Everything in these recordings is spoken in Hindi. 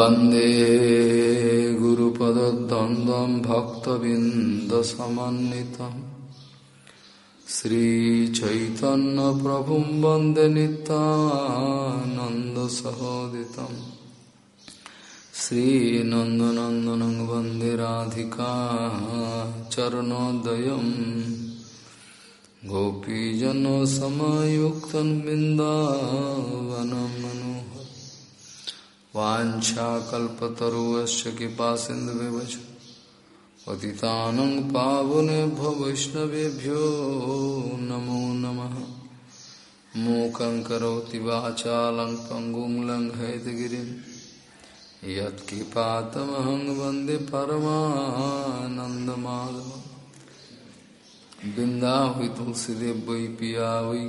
वंदे गुरुपदद्वन्द्वं भक्तबिन्दसमन्वितम् श्रीचैतन्यप्रभुं वंदे नितानन्दसहोदितम् श्रीनन्दनन्दनं वंदे राधिका चरणोदयम् गोपीजनसमयुक्तं बिन्दावनं मनोहर वाञ्छाकल्पतरुवश्च कृपा सिन्धुविवच पतितानं पावनेभ्यो वैष्णवेभ्यो नमो नमः। मूकं करोति वाचालं पङ्गुं लङ्घयतगिरिं। यत्कृपातमहं वंदे बिन्दाहुई तुलसीदेव वै पिया वै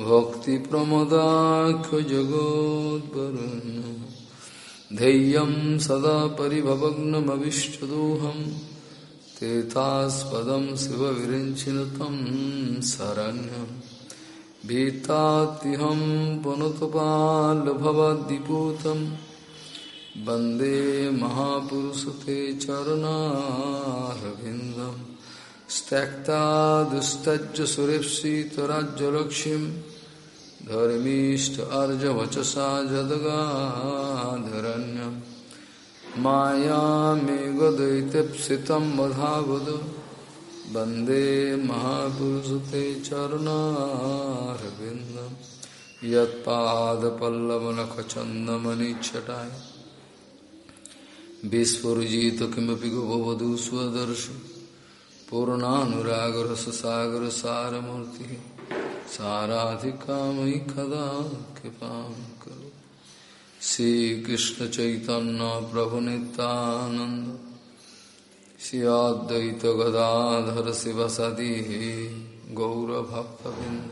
भक्तिप्रमदाख्यजगोद्वरुन् धैर्यं सदा परिभवग्नमविष्टदोहं। तीर्थास्पदं शिवविरिञ्चिनुतं शरण्यं भीतात्यहं पुनतपाल्भवद्दिपूतं वंदे महापुरुषते चरणारविन्दम्। त्यक्ता दुस्तज्ज धर्मीष्ट अर्जवचसा जदगाधरण्यं मायामेघदैत्यप्सितं वधावद। वंदे महापुरुषते चरणारविन्दं। यत्पादपल्लवनखचन्दमनिच्छटाय। विस्फुजित किमपि गोवधू स्वदर्शि पूर्णानुरागरससागरसारमूर्तिः। साराधिकामयि कदा कृपां करो। श्रीकृष्णचैतन्यप्रभुनितानन्द श्रियाद्वैतगदाधर शिवसदिः गौरभक्तबिन्द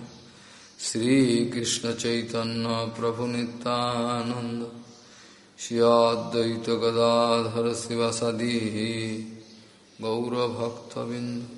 गदाधर शिव सदी गौरभक्तबिंद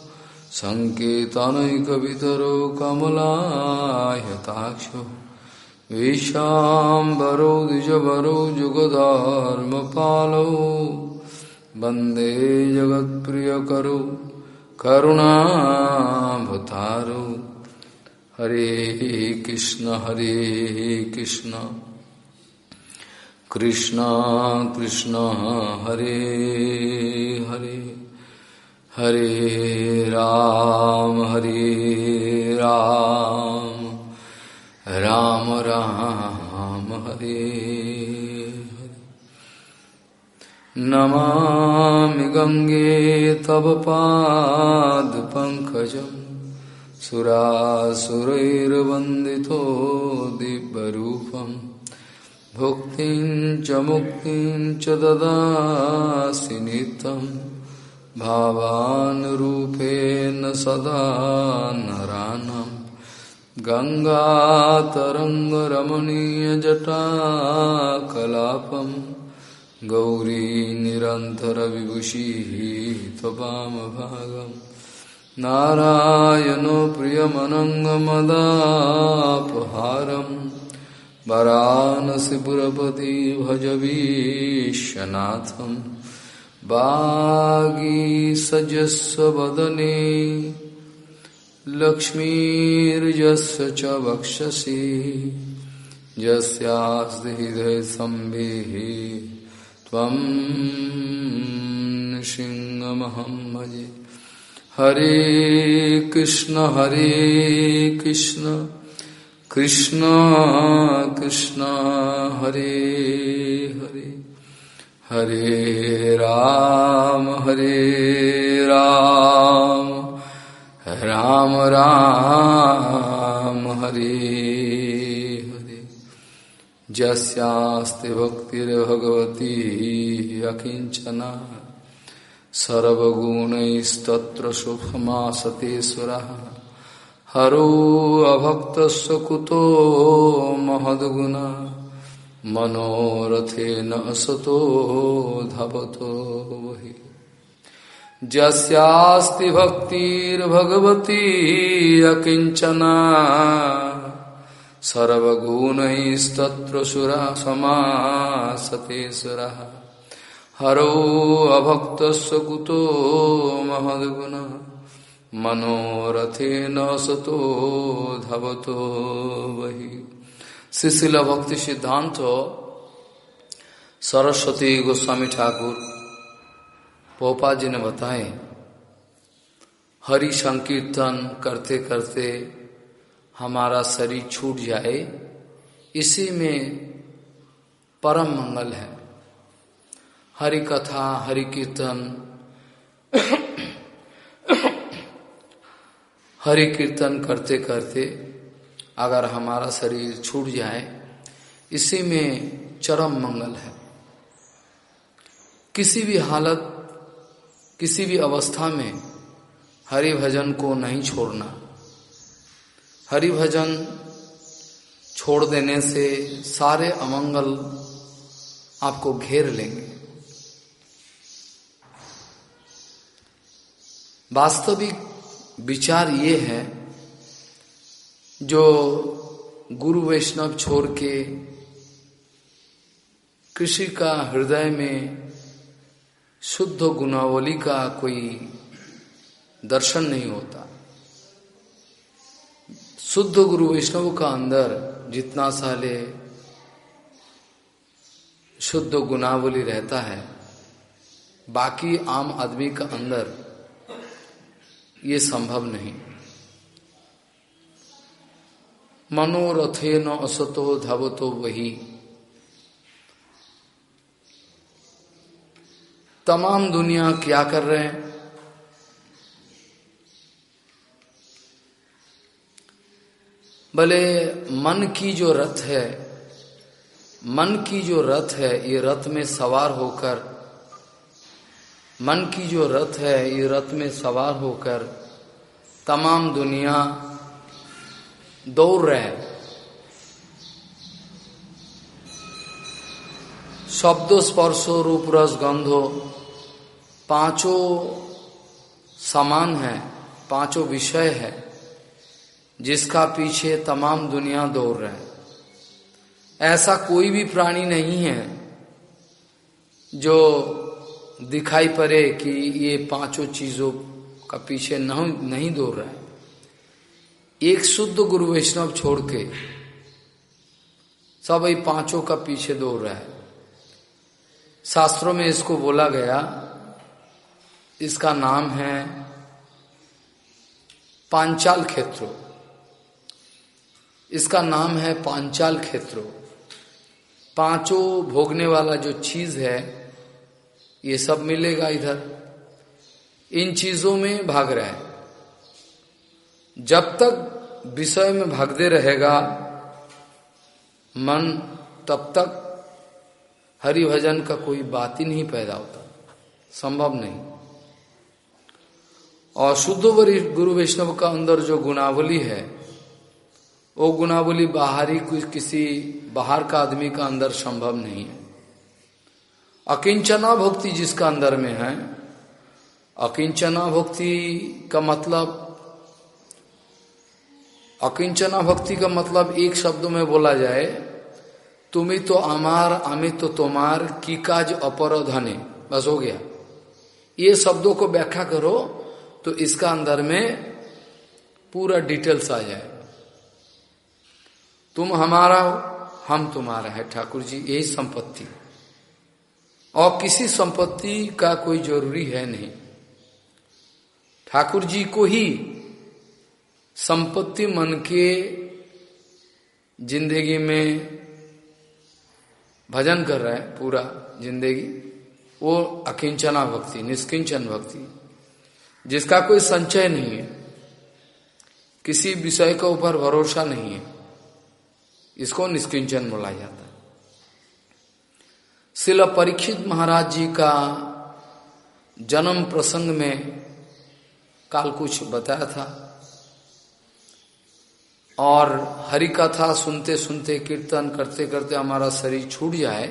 सङ्केतनैकवितरो कमलायताक्षो। विशाम्बरो द्विजवरो जुगधर्मपालो वंदे जगत्प्रियकरो करुणाभतारो हरे कृष्ण हरे कृष्ण। कृष्ण कृष्ण, हरे हरे। हरे राम हरे राम। राम राम, हरे नमामि गङ्गे तव पादपङ्कजं सुरासुरैर्वन्दितो दिव्यरूपं। भुक्तिं च मुक्तिं च ददासि नित्यम्। भावानुरूपेण सदा नरानं गङ्गातरङ्गरमणीयजटाकलापं। गौरी निरन्तरविभूषिः त्वपामभागं नारायणो प्रियमनङ्गमदापहारं। वरानसिपुरपति भजवीशनाथम् वागीसजस्व वदने लक्ष्मीर्यस्य च वक्षसि, यस्यास्ति हृदयसम्भिः त्वं कृष्णमहं भजे हरे कृष्ण हरे कृष्ण कृष्ण कृष्ण, हरे हरे। हरे राम हरे राम। राम राम, हरे हरे। जस्यास्ति भक्तिर्भगवती अकिञ्चना। सर्वगुणैस्तत्र सुखमासतेश्वरः हरो अभक्तस्य कुतो महद्गुणा। मनोरथेन असतो, धवतो वही। जस्यास्ति भक्तिर्भगवती अकिञ्चना। सर्वगुणैस्तत्र सुरा समासतेश्वरः हरो अभक्तस्य कुतो महद्गुण। मनोरथेन सतो धवतो वही। शिशिला भक्ति सिद्धांत सरस्वती गोस्वामी ठाकुर, पोपा जी ने बताए, हरि संकीर्तन करते करते हमारा शरीर छूट जाए, इसी में परम मंगल है। हरि कथा, हरि कीर्तन हरि कीर्तन करते करते अगर हमारा शरीर छूट जाए, इसी में चरम मंगल है। किसी भी हालत, किसी भी अवस्था में हरि भजन को नहीं छोड़ना। हरि भजन छोड़ देने से सारे अमंगल आपको घेर लेंगे। वास्तविक विचार ये है जो गुरु वैष्णव छोड़ के कृषि का हृदय में शुद्ध गुणावली का कोई दर्शन नहीं होता। शुद्ध गुरु वैष्णव का अंदर जितना साले शुद्ध गुणावली रहता है, बाकी आम आदमी का अंदर ये संभव नहीं। मनोरथे न असतो धवतो वही। तमाम दुनिया क्या कर रहे हैं? भले मन की जो रथ है, मन की जो रथ है, ये रथ में सवार होकर, मन की जो रथ है, ये रथ में सवार होकर तमाम दुनिया दौड़ रहे। हैं शब्दो, स्पर्शो, रूप, रस, गंधो, पाँचों समान है, पाँचों विषय है, जिसका पीछे तमाम दुनिया दौड़ रहे। ऐसा कोई भी प्राणी नहीं है जो दिखाई पड़े कि ये पाँचों चीज़ों का पीछे नहीं नहीं दौड़ रहा। है एक शुद्ध गुरु वैष्णव छोड़ के सब ये पाँचों का पीछे दौड़ रहा है। शास्त्रों में इसको बोला गया, इसका नाम है पांचाल क्षेत्रो। इसका नाम है पांचाल क्षेत्रो। पाँचों भोगने वाला जो चीज़ है, ये सब मिलेगा इधर। इन चीज़ों में भाग रहा है। जब तक विषय में भागते रहेगा। मन तब तक हरि भजन का कोई बात ही नहीं पैदा होता। संभव नहीं। और शुद्ध गुरु वैष्णव का अंदर जो गुणावली है, वो गुणावली बाहरी कुछ किसी बाहर का आदमी का अंदर संभव नहीं है। अकिंचना भक्ति जिसका अंदर में है, अकिंचना भक्ति का मतलब अकिंचना भक्ति का मतलब एक शब्द में बोला जाए तुम्ही तो अमार अमित तो तुम्हार की काज अपर धने। बस हो गया। ये शब्दों को व्याख्या करो तो इसका अंदर में पूरा डिटेल्स आ जाए। तुम हमारा हो, हम तुम्हारा है, ठाकुर जी, यही संपत्ति। और किसी संपत्ति का कोई ज़रूरी है नहीं। ठाकुर जी को ही संपत्ति मन के ज़िंदगी में भजन कर रहा है, पूरा ज़िंदगी, वो अकिंचना भक्ति, निष्किंचन भक्ति, जिसका कोई संचय नहीं है, किसी विषय के ऊपर भरोसा नहीं है, इसको निष्किंचन बोला जाता है। शिल परीक्षित महाराज जी का जन्म प्रसंग में काल कुछ बताया था। और हरि कथा सुनते सुनते, कीर्तन करते करते हमारा शरीर छूट जाए,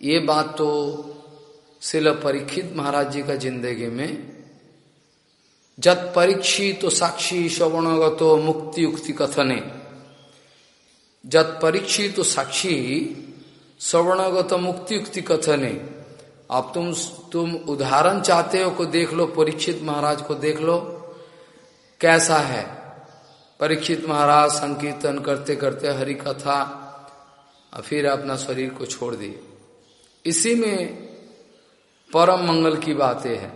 ये बात तो शिल परीक्षित महाराज जी का ज़िंदगी में। जत परीक्षित तो साक्षी श्रवणगत मुक्ति युक्ति कथने। जत परीक्षित तो साक्षी श्रवणगत मुक्ति युक्ति कथने। अब तुम तुम उदाहरण चाहते हो को देख लो, परीक्षित महाराज को देख लो, कैसा है? परीक्षित महाराज संकीर्तन करते करते हरि कथा, और फिर अपना शरीर को छोड़ दिए। इसी में परम मंगल की बातें हैं।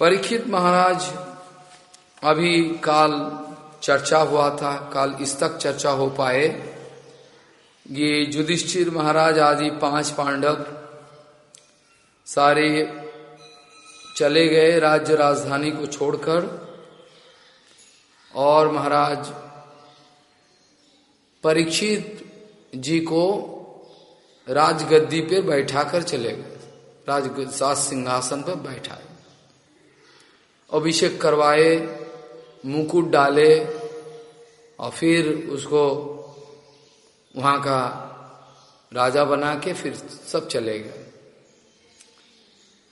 परीक्षित महाराज, अभी काल चर्चा हुआ था, काल इस तक चर्चा हो पाए ये युधिष्ठिर महाराज आदि पाँच पांडव सारे चले गए राज्य राजधानी को छोड़कर। और महाराज परीक्षित जी को राजगद्दी पे बैठाकर चले गए। राज सिंहासन पर बैठाए। अभिषेक करवाए, मुकुट डाले और फिर उसको वहाँ का राजा बना के फिर सब चले गए।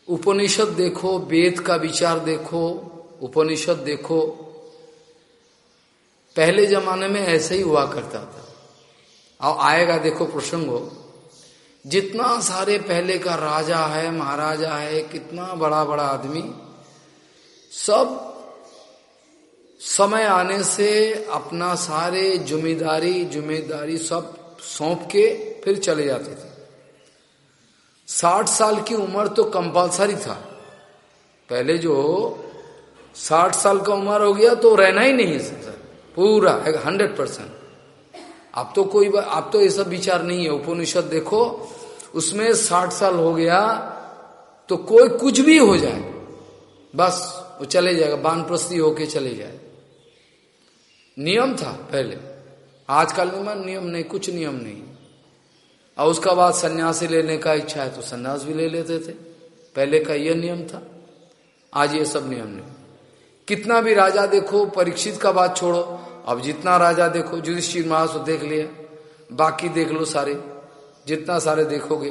उपनिषद देखो, वेद का विचार देखो, उपनिषद देखो पहले जमाने में ऐसे ही हुआ करता था। और आएगा देखो प्रसंगो जितना सारे पहले का राजा है, महाराजा है, कितना बड़ा बड़ा आदमी, सब समय आने से अपना सारे ज़िम्मेदारी ज़िम्मेदारी सब सौंप के फिर चले जाते थे। साठ साल की उम्र तो कंपलसरी था। पहले जो साठ साल का उम्र हो गया तो रहना ही नहीं सकता पूरा हंड्रेड परसेंट अब तो कोई अब तो ये सब विचार नहीं है। उपनिषद देखो, उसमें साठ साल हो गया तो कोई कुछ भी हो जाए, बस वो चले जाएगा बानप्रस्थी होके चले जाए। नियम था पहले। आजकल में नियम नहीं, कुछ नियम नहीं। और उसका बाद सन्यासी लेने का इच्छा है तो सन्यास भी ले लेते थे। पहले का यह नियम था, आज ये सब नियम नहीं। कितना भी राजा देखो, परीक्षित का बात छोड़ो, अब जितना राजा देखो, युधिष्ठिर को देख लिया बाकी देख लो सारे, जितना सारे देखोगे।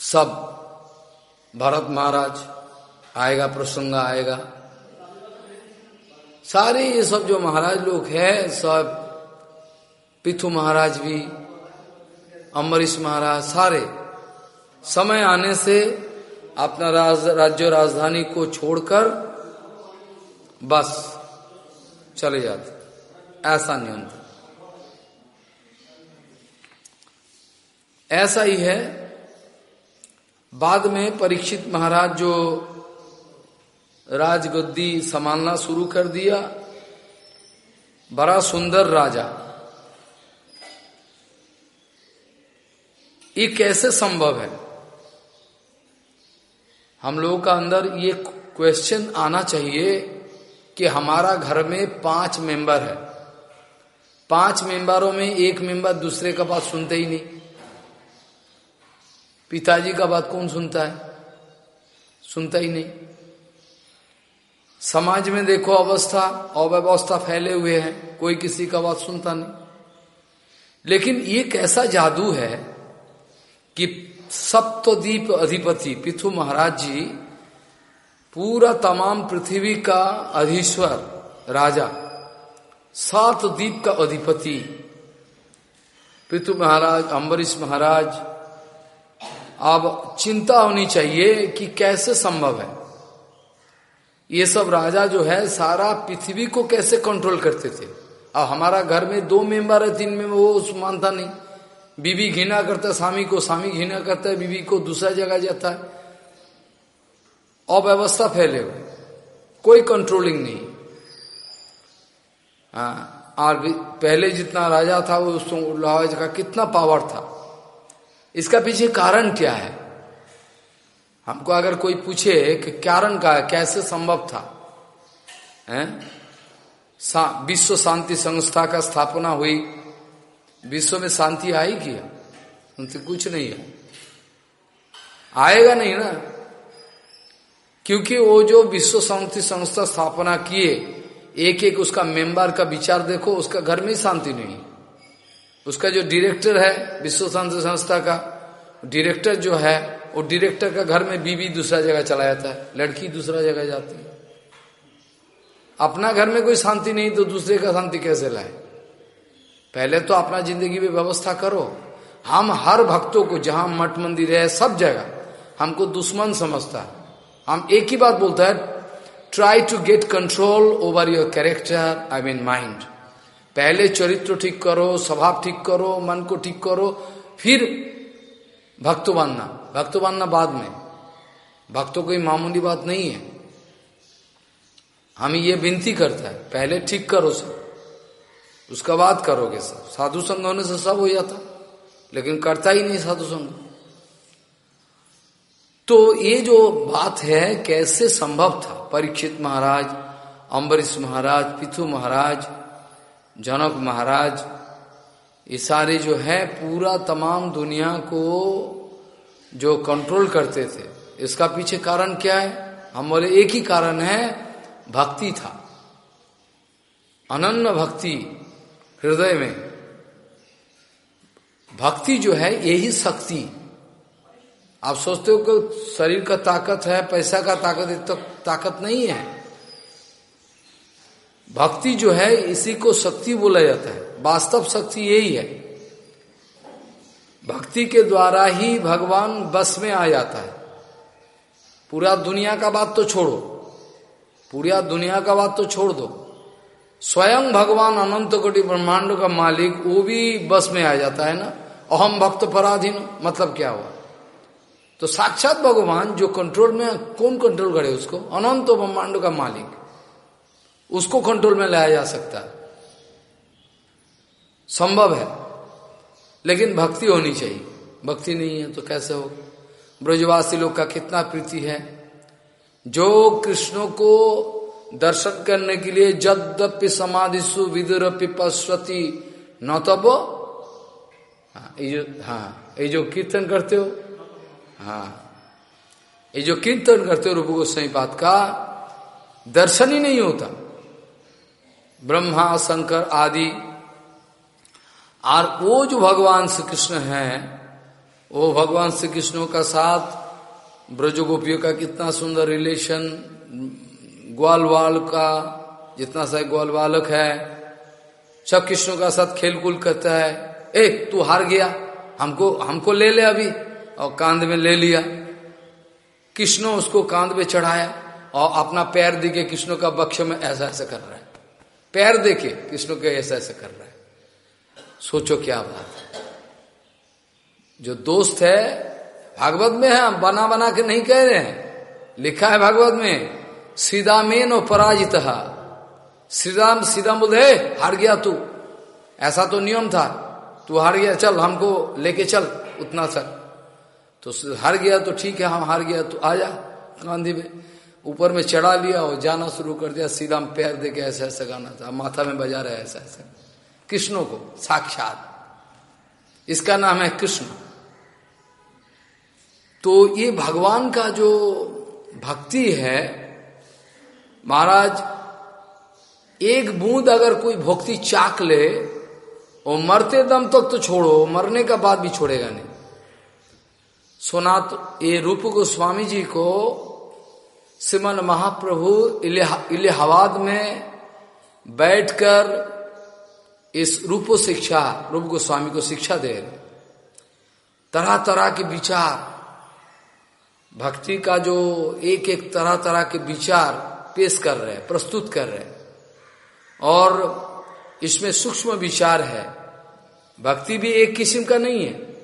सब, भरत महाराज, आएगा, प्रसंग आएगा। सारे ये सब जो महाराज लोग हैं, सब पिथु महाराज भी अम्बरीश महाराज, सारे, समय आने से अपना राज, राज्य राजधानी को छोड़कर बस चले जाते। ऐसा नियम ऐसा ही है। बाद में परीक्षित महाराज जो राजगद्दी संभालना शुरू कर दिया बड़ा सुंदर राजा। ये कैसे संभव है? हम लोगों का अंदर ये क्वेश्चन आना चाहिए कि हमारा घर में पाँच मेंबर है। पाँच मेंबरों में एक मेंबर दूसरे का बात सुनते ही नहीं। पिताजी का बात कौन सुनता है? सुनता ही नहीं। समाज में देखो अवस्था, अव्यवस्था फैले हुए हैं, कोई किसी का बात सुनता नहीं। लेकिन ये कैसा जादू है कि सप्तद्वीप अधिपति पिथु महाराज जी, पूरा तमाम पृथ्वी का अधीश्वर राजा, सात द्वीप का अधिपति पितु महाराज अम्बरीश महाराज। अब चिंता होनी चाहिए कि कैसे संभव है। ये सब राजा जो है, सारा पृथ्वी को कैसे कंट्रोल करते थे? अब हमारा घर में दो मेंबर है, तीन में वो मानता नहीं। बीबी घृणा करता है, स्वामी को स्वामी घृणा करता है, बीबी को दूसरा जगह जाता है। अव्यवस्था फैले हुए। कोई कंट्रोलिंग नहीं। हाँ और पहले जितना राजा था, वो उस राजा का कितना पावर था। इसका पीछे कारण क्या है? हमको अगर कोई पूछे कि कारण का कैसे संभव था? विश्व शांति संस्था का स्थापना हुई। विश्व में शांति क्या उनसे कुछ नहीं है। आएगा नहीं ना? क्योंकि वो जो विश्व शांति संस्था स्थापना किए एक एक उसका मेंबर का विचार देखो, उसका घर में ही शांति नहीं। उसका जो डायरेक्टर है विश्व शांति संस्था का डायरेक्टर जो है, वो डायरेक्टर का घर में बीबी दूसरा जगह चला जाता है, लड़की दूसरा जगह जाती है। अपना घर में कोई शांति नहीं तो दूसरे का शांति कैसे लाए? पहले तो अपना ज़िंदगी में व्यवस्था करो। हम हर भक्तों को, जहाँ मठ मंदिर है, सब जगह, हमको दुश्मन समझता है। हम एक ही बात बोलता है try to get control over your character I mean mind पहले चरित्र ठीक करो, स्वभाव ठीक करो, मन को ठीक करो, फिर भक्त बनना। भक्त बनना बाद में। भक्तों कोई मामूली बात नहीं है। हम ये विनती करता है, पहले ठीक करो सब। उसका बाद करोगे सब। साधु संघ होने से सब हो जाता। लेकिन करता ही नहीं साधु संघ तो ये जो बात है, कैसे संभव था? परीक्षित महाराज, अम्बरीश महाराज पिथु महाराज, जनक महाराज, ये सारे जो है, पूरा तमाम दुनिया को जो कंट्रोल करते थे। इसका पीछे कारण क्या है? हम बोले, एक ही कारण है, भक्ति था। अनन्न भक्ति। हृदय में। भक्ति जो है, यही शक्ति। आप सोचते हो कि शरीर का ताकत है, पैसा का ताकत तो ताकत नहीं है। भक्ति जो है, इसी को शक्ति बोला जाता है। वास्तव शक्ति यही है। भक्ति के द्वारा ही भगवान बस में आ जाता है। पूरा दुनिया का बात तो छोड़ो। पूरा दुनिया का बात तो छोड़ दो। स्वयं भगवान अनंत कोटि ब्रह्मांड का मालिक, वो भी बस में आ जाता है ना? अहम भक्त पराधीन मतलब क्या हुआ? तो साक्षात भगवान जो कंट्रोल में, कौन कंट्रोल करे उसको? अनंत ब्रह्मांड का मालिक। उसको कंट्रोल में लाया जा सकता है। संभव है। लेकिन भक्ति होनी चाहिए। भक्ति नहीं है तो कैसे हो? ब्रजवासी लोग का कितना प्रीति है। जो कृष्ण को दर्शन करने के लिए जद्यपि समाधिशु विदुरपि पश्वती न तब हाँ ये जो हाँ ये जो कीर्तन करते हो हाँ ये जो कीर्तन करते हो रूप गोस्वाई पात का, दर्शन ही नहीं होता। ब्रह्मा, शंकर आदि, और वो जो भगवान श्री कृष्ण है, वो भगवान श्री कृष्णों का साथ, ब्रजगोपियों का कितना सुंदर रिलेशन ग्वाल वाल का, जितना सा ग्वाल बालक है, सब कृष्णों का साथ खेल कूल करता है। ए, तू हार गया। हमको हमको ले ले अभी। और कांध में ले लिया। कृष्ण उसको कांध में चढ़ाया और अपना पैर देके कृष्ण का बक्ष में ऐसा ऐसा कर रहा है। पैर देके कृष्ण के ऐसा ऐसा कर रहा है। सोचो क्या बात है। जो दोस्त है, भागवत में है, हम बना बना के नहीं कह रहे हैं। लिखा है भागवत में। सीधा मेन और पराजित श्रीराम सीधा बोले हार गया तू। ऐसा तो नियम था। तू हार गया, चल, हमको लेके चल, उतना सर तो हार गया तो ठीक है, हम हार गया तो आ जा गांधी में ऊपर में चढ़ा लिया और जाना शुरू कर दिया। सीधा पैर दे के ऐसा ऐसा गाना था। माथा में बजा रहे ऐसा ऐसा। कृष्णों को, साक्षात। इसका नाम है कृष्ण। तो ये भगवान का जो भक्ति है महाराज, एक बूंद अगर कोई भक्ति चाक ले और मरते दम तक तो छोड़ो, मरने का बाद भी छोड़ेगा नहीं। सुना तो ये रूप गोस्वामी जी को सिमन महाप्रभु इलाहाबाद में बैठकर इस रूप शिक्षा, रूप गोस्वामी को शिक्षा दे रहे तरह तरह के विचार, भक्ति का जो एक एक तरह तरह के विचार पेश कर रहे हैं, प्रस्तुत कर रहे हैं। और इसमें सूक्ष्म विचार है। भक्ति भी एक किस्म का नहीं है।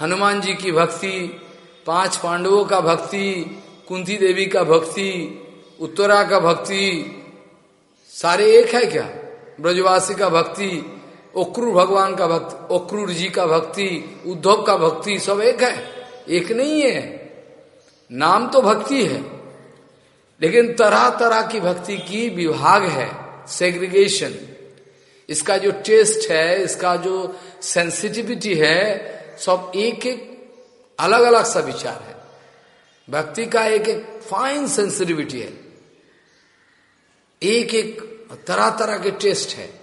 हनुमान जी की भक्ति, पाँच पांडवों का भक्ति, कुंती देवी का भक्ति, उत्तरा का भक्ति, सारे एक है क्या? ब्रजवासी का भक्ति, ओक्रूर भगवान का भक्ति, ओक्रूर जी का भक्ति, उद्धव का भक्ति, सब एक है। एक नहीं है। नाम तो भक्ति है। लेकिन तरह तरह की भक्ति की विभाग है सेग्रीगेशन इसका जो टेस्ट है, इसका जो सेंसिटिविटी है, सब एक एक अलग अलग सा विचार है। भक्ति का एक एक फाइन सेंसिटिविटी है। एक एक तरह तरह के टेस्ट है।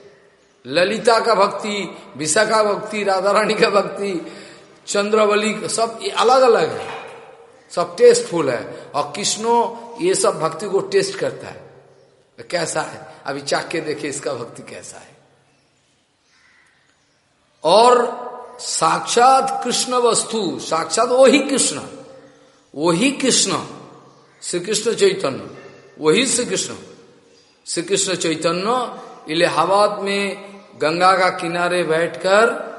ललिता का भक्ति, विशाखा भक्ति राधा रानी का भक्ति, चंद्रवली, सब अलग अलग है। सब टेस्टफुल है। और कृष्णो ये सब भक्ति को टेस्ट करता है। तो कैसा है? अभी चाक के देखे इसका भक्ति कैसा है। और साक्षात कृष्ण वस्तु, साक्षात वही कृष्ण वही कृष्ण श्री कृष्ण चैतन्य, वही श्री कृष्ण श्री कृष्ण चैतन्य, इलाहाबाद में गंगा का किनारे बैठकर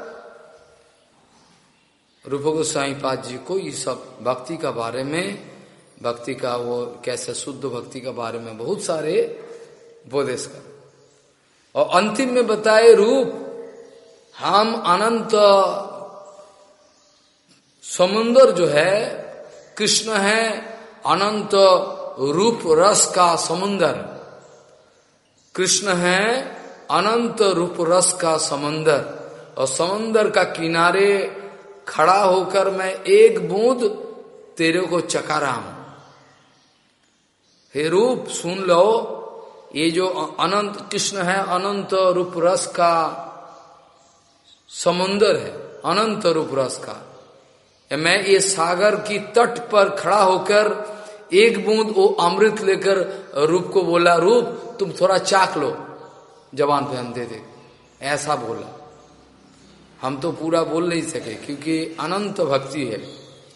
रूप गोस्वाई पाद जी को ये सब भक्ति का बारे में भक्ति का, वो कैसे शुद्ध भक्ति का बारे में बहुत सारे उपदेश कर। और अंतिम में बताए रूप, हम अनंत समुन्दर जो है, कृष्ण है, अनंत रूप रस का समुन्दर कृष्ण है, अनंत रूप रस का समंदर। और समंदर का किनारे खड़ा होकर मैं एक बूंद तेरे को चका रहा हूँ हे रूप, सुन लो, ये जो अनंत कृष्ण है, अनंत रूप रस का समुन्दर है, अनंत रूप रस का मैं ये सागर की तट पर खड़ा होकर एक बूंद वो अमृत लेकर रूप को बोला, रूप, तुम थोड़ा चाक लो। जवान पे दे दे। ऐसा बोला। हम तो पूरा बोल नहीं सके, क्योंकि अनंत भक्ति है,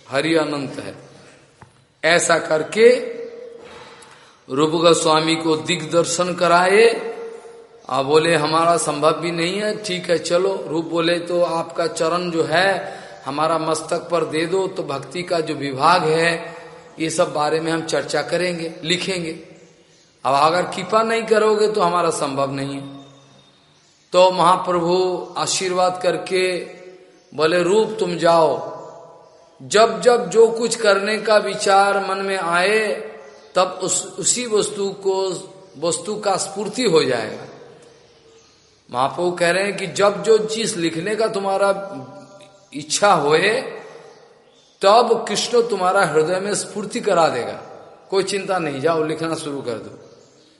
हरि अनंत है। ऐसा करके रूप गोस्वामी को दिग्दर्शन कराए। आ बोले, हमारा संभव भी नहीं है। ठीक है, चलो। रूप बोले तो आपका चरण जो है, हमारा मस्तक पर दे दो। तो भक्ति का जो विभाग है, ये सब बारे में हम चर्चा करेंगे, लिखेंगे। अब अगर कृपा नहीं करोगे तो हमारा संभव नहीं है। तो महाप्रभु आशीर्वाद करके बोले, रूप, तुम जाओ। जब जब जो कुछ करने का विचार मन में आए तब उस, उसी वस्तु को, वस्तु का स्फूर्ति हो जाएगा। महाप्रभु कह रहे हैं कि जब जो चीज़ लिखने का तुम्हारा इच्छा होए, तब कृष्ण तुम्हारा हृदय में स्फूर्ति करा देगा। कोई चिंता नहीं, जाओ लिखना शुरू कर दो।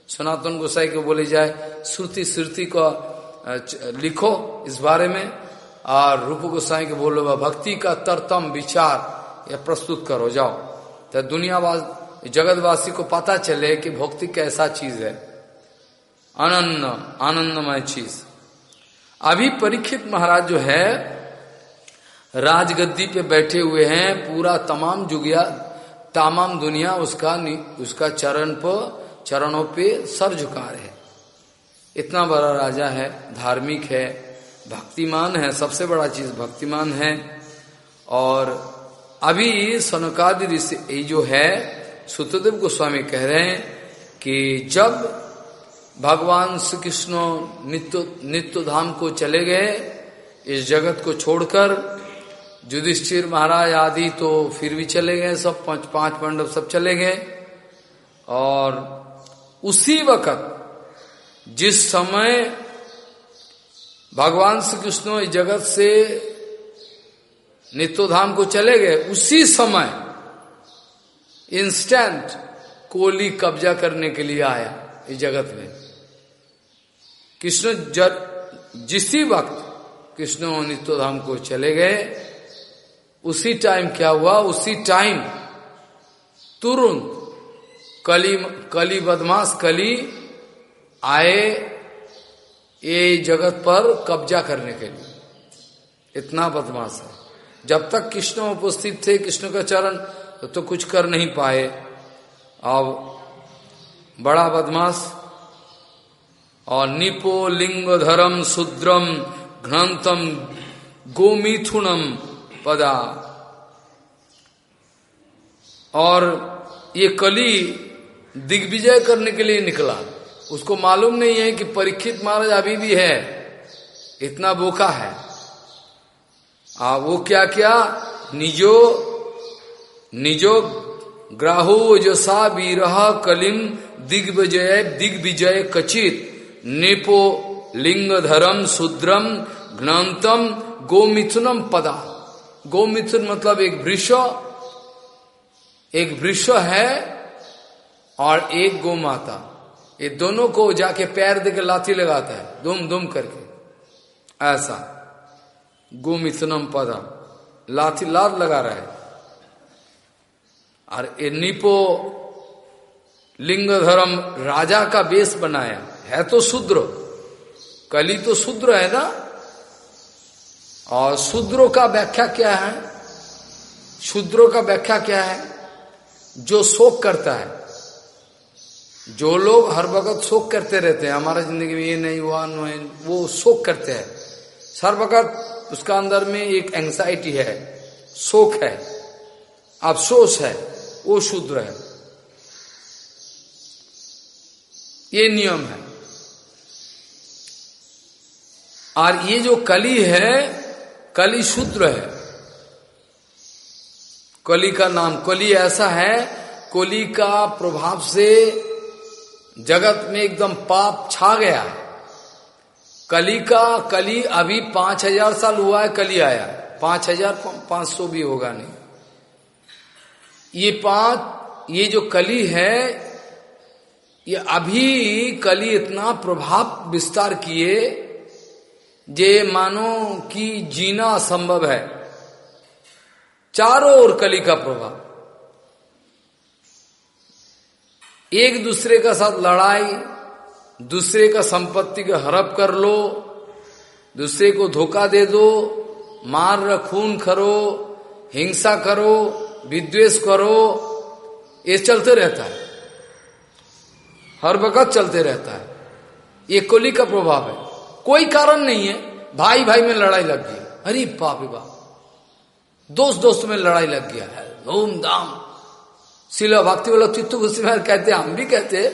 सनातन गोसाई को बोले जाए, श्रुति श्रुति को लिखो इस बारे में, और रूप गोसाई को बोलो, भक्ति का तरतम विचार या प्रस्तुत करो, जाओ। तो दुनियावास जगतवासी को पता चले कि भक्ति कैसा चीज़ है। अनन्न आनंदमय चीज़। अभी परीक्षित महाराज जो है, राजगद्दी पे बैठे हुए हैं, पूरा तमाम जुगिया, तमाम दुनिया उसका उसका चरण पर चरणों पे सर झुका रहे इतना बड़ा राजा है, धार्मिक है, भक्तिमान है, सबसे बड़ा चीज़ भक्तिमान है। और अभी सनकादि ऋषि जो है सुतदेव गोस्वामी कह रहे हैं कि जब भगवान श्री कृष्ण नित्य नित्य धाम को चले गए, इस जगत को छोड़कर युधिष्ठिर महाराज आदि तो फिर भी चले गए, सब पाँच पाँच मंडप सब चले गए। और उसी वक्त, जिस समय भगवान श्री कृष्ण इस जगत से नित्योधाम को चले गए, उसी समय इंस्टेंट कोली कब्जा करने के लिए आया इस जगत में। कृष्ण जब जिसी वक्त कृष्ण नित्योधाम को चले गए, उसी टाइम क्या हुआ? उसी टाइम तुरंत कली कली बदमाश कली आए ये जगत पर कब्जा करने के लिए। इतना बदमाश है। जब तक कृष्ण उपस्थित थे, कृष्ण का चरण तो, कुछ कर नहीं पाए। अब बड़ा बदमाश और निपो लिंग धरम शुद्रम घ्रंतम गोमिथुनम पदा। और ये कली दिग्विजय करने के लिए निकला। उसको मालूम नहीं है कि परीक्षित महाराज अभी भी है। इतना बोका है। आ वो क्या क्या? निजो निजो ग्राहो सा वीर कलिम दिग्विजय दिग्विजय कचित। नेपो लिंग धर्म शुद्रम घ्नतम गोमिथुनम पदा। गोमिथुन मतलब एक वृक्ष एक वृक्ष है और एक गो माता ये दोनों को जाके पैर देकर लाठी लगाता है दुम दुम करके। ऐसा। गोमिथुनम पदा। लाठी लात लगा रहा है। और ये निपो लिंग धर्म राजा का बेस बनाया। है तो शूद्र। कली तो शूद्र है ना? और शूद्रों का व्याख्या क्या है? शूद्रों का व्याख्या क्या है? जो शोक करता है। जो लोग हर वक्त शोक करते रहते हैं, हमारा ज़िंदगी में ये नहीं हुआ नहीं, वो शोक करते हैं। हर वक्त उसका अंदर में एक एंग्जाइटी है, शोक है, अफसोस है। वो शूद्र है। ये नियम है। और ये जो कली है, कली शूद्र है। कली का नाम, कली ऐसा है, कली का प्रभाव से जगत में एकदम पाप छा गया। कली का, कली अभी पाँच हज़ार साल हुआ है, कली आया। पाँच हज़ार पाँच सौ भी होगा नहीं। ये पाँच ये जो कली है, ये अभी कली इतना प्रभाव विस्तार किए जे मानो कि जीना असंभव है। चारों ओर कली का प्रभाव। एक दूसरे का साथ लड़ाई, दूसरे का संपत्ति का हड़प कर लो, दूसरे को धोखा दे दो, मार खून करो, हिंसा करो विद्वेष करो, ये चलते रहता है। हर वक्त चलते रहता है। ये कोली का प्रभाव है। कोई कारण नहीं है भाई भाई में लड़ाई लग गई। अरे बाप बाप। दोस्त दोस्त में लड़ाई लग गया है। धूमधाम। शिला भक्ति वाला चित्तु खुशी में कहते हम भी कहते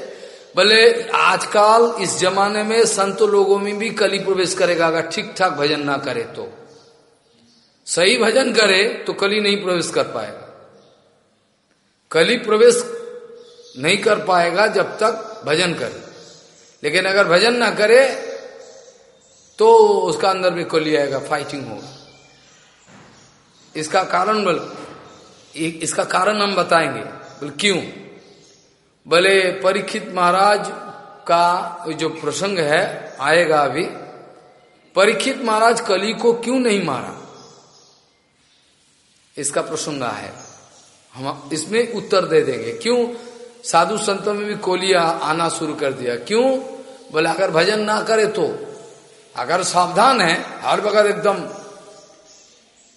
बोले, आजकल इस जमाने में संत लोगों में भी कली प्रवेश करेगा, अगर ठीक ठाक भजन ना करे तो। सही भजन करे तो कली नहीं प्रवेश कर पाएगा। कली प्रवेश नहीं कर पाएगा जब तक भजन करे। लेकिन अगर भजन ना करे तो उसका अंदर भी कली आएगा फाइटिंग होगा। इसका कारण बोल इसका कारण हम बताएँगे। बोल, क्यों? बोले, परीक्षित महाराज का जो प्रसंग है, आएगा अभी। परीक्षित महाराज कली को क्यों नहीं मारा? इसका प्रसंग है हम इसमें उत्तर दे देंगे। क्यों? साधु संतों में भी कोलिया आना शुरू कर दिया। क्यों? बोले, अगर भजन ना करे तो। अगर सावधान है, हर वक्त एकदम।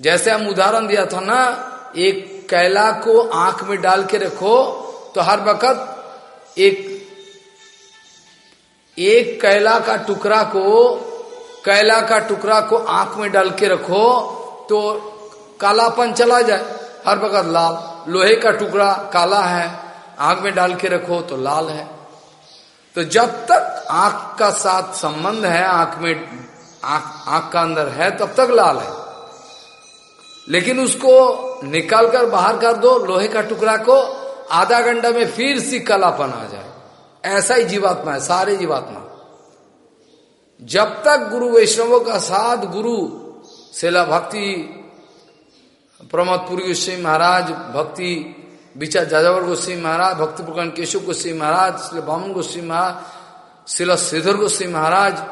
जैसे हम उदाहरण दिया था ना, एक कैला को आँख में डाल के रखो तो हर वक्त एक एक कैला का टुकड़ा को, कैला का टुकड़ा को आँख में डाल के रखो तो कालापन चला जाए, हर वक्त लाल। लोहे का टुकड़ा काला है आँख में डाल के रखो तो लाल है। तो जब तक आँख का साथ संबंध है आँख में आँख का अंदर है, तब तक लाल है। लेकिन उसको निकाल कर बाहर कर दो, लोहे का टुकड़ा को आधा घंटा में फिर सी कलापन आ जाए। ऐसा ही जीवात्मा है, सारे जीवात्मा। जब तक गुरु वैष्णवों का साथ गुरु, सेला भक्ति प्रमोदपुरी गोस्वी महाराज, भक्ति विचार जाजावर गोस्वी महाराज भक्ति प्रकरण केशव गोस्वी महाराज, श्री बामन गोस्वी महाराज शिला श्रीधर गोस्वी महाराज,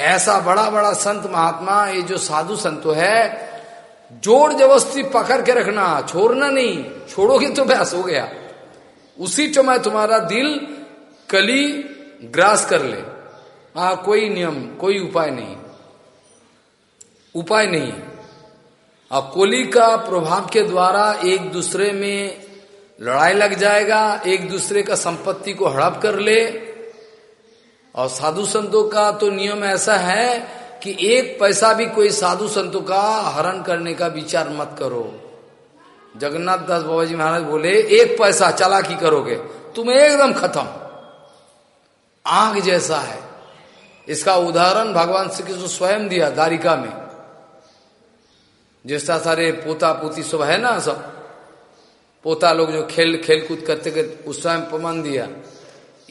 ऐसा बड़ा बड़ा संत महात्मा, ये जो साधु संतो है ज़ोर जबरस्ती पकड़ के रखना, छोड़ना नहीं छोड़ोगे तो बस हो गया। उसी समय तुम्हारा दिल, कली ग्रास कर ले। हाँ कोई नियम, कोई उपाय नहीं। उपाय नहीं अब कोली का प्रभाव के द्वारा एक दूसरे में लड़ाई लग जाएगा, एक दूसरे का संपत्ति को हड़प कर ले। और साधु संतों का तो नियम ऐसा है कि एक पैसा भी कोई साधु संतों का हरण करने का विचार मत करो। जगन्नाथ दास बाबा जी महाराज बोले, एक पैसा चलाकी करोगे, तुम एकदम खत्म। आग जैसा है। इसका उदाहरण भगवान श्री कृष्ण स्वयं दिया दारिका में। जैसा सारे पोता पोती सब है ना सब? पोता लोग जो खेल खेल कूद करते करते उस समय प्रमाण दिया।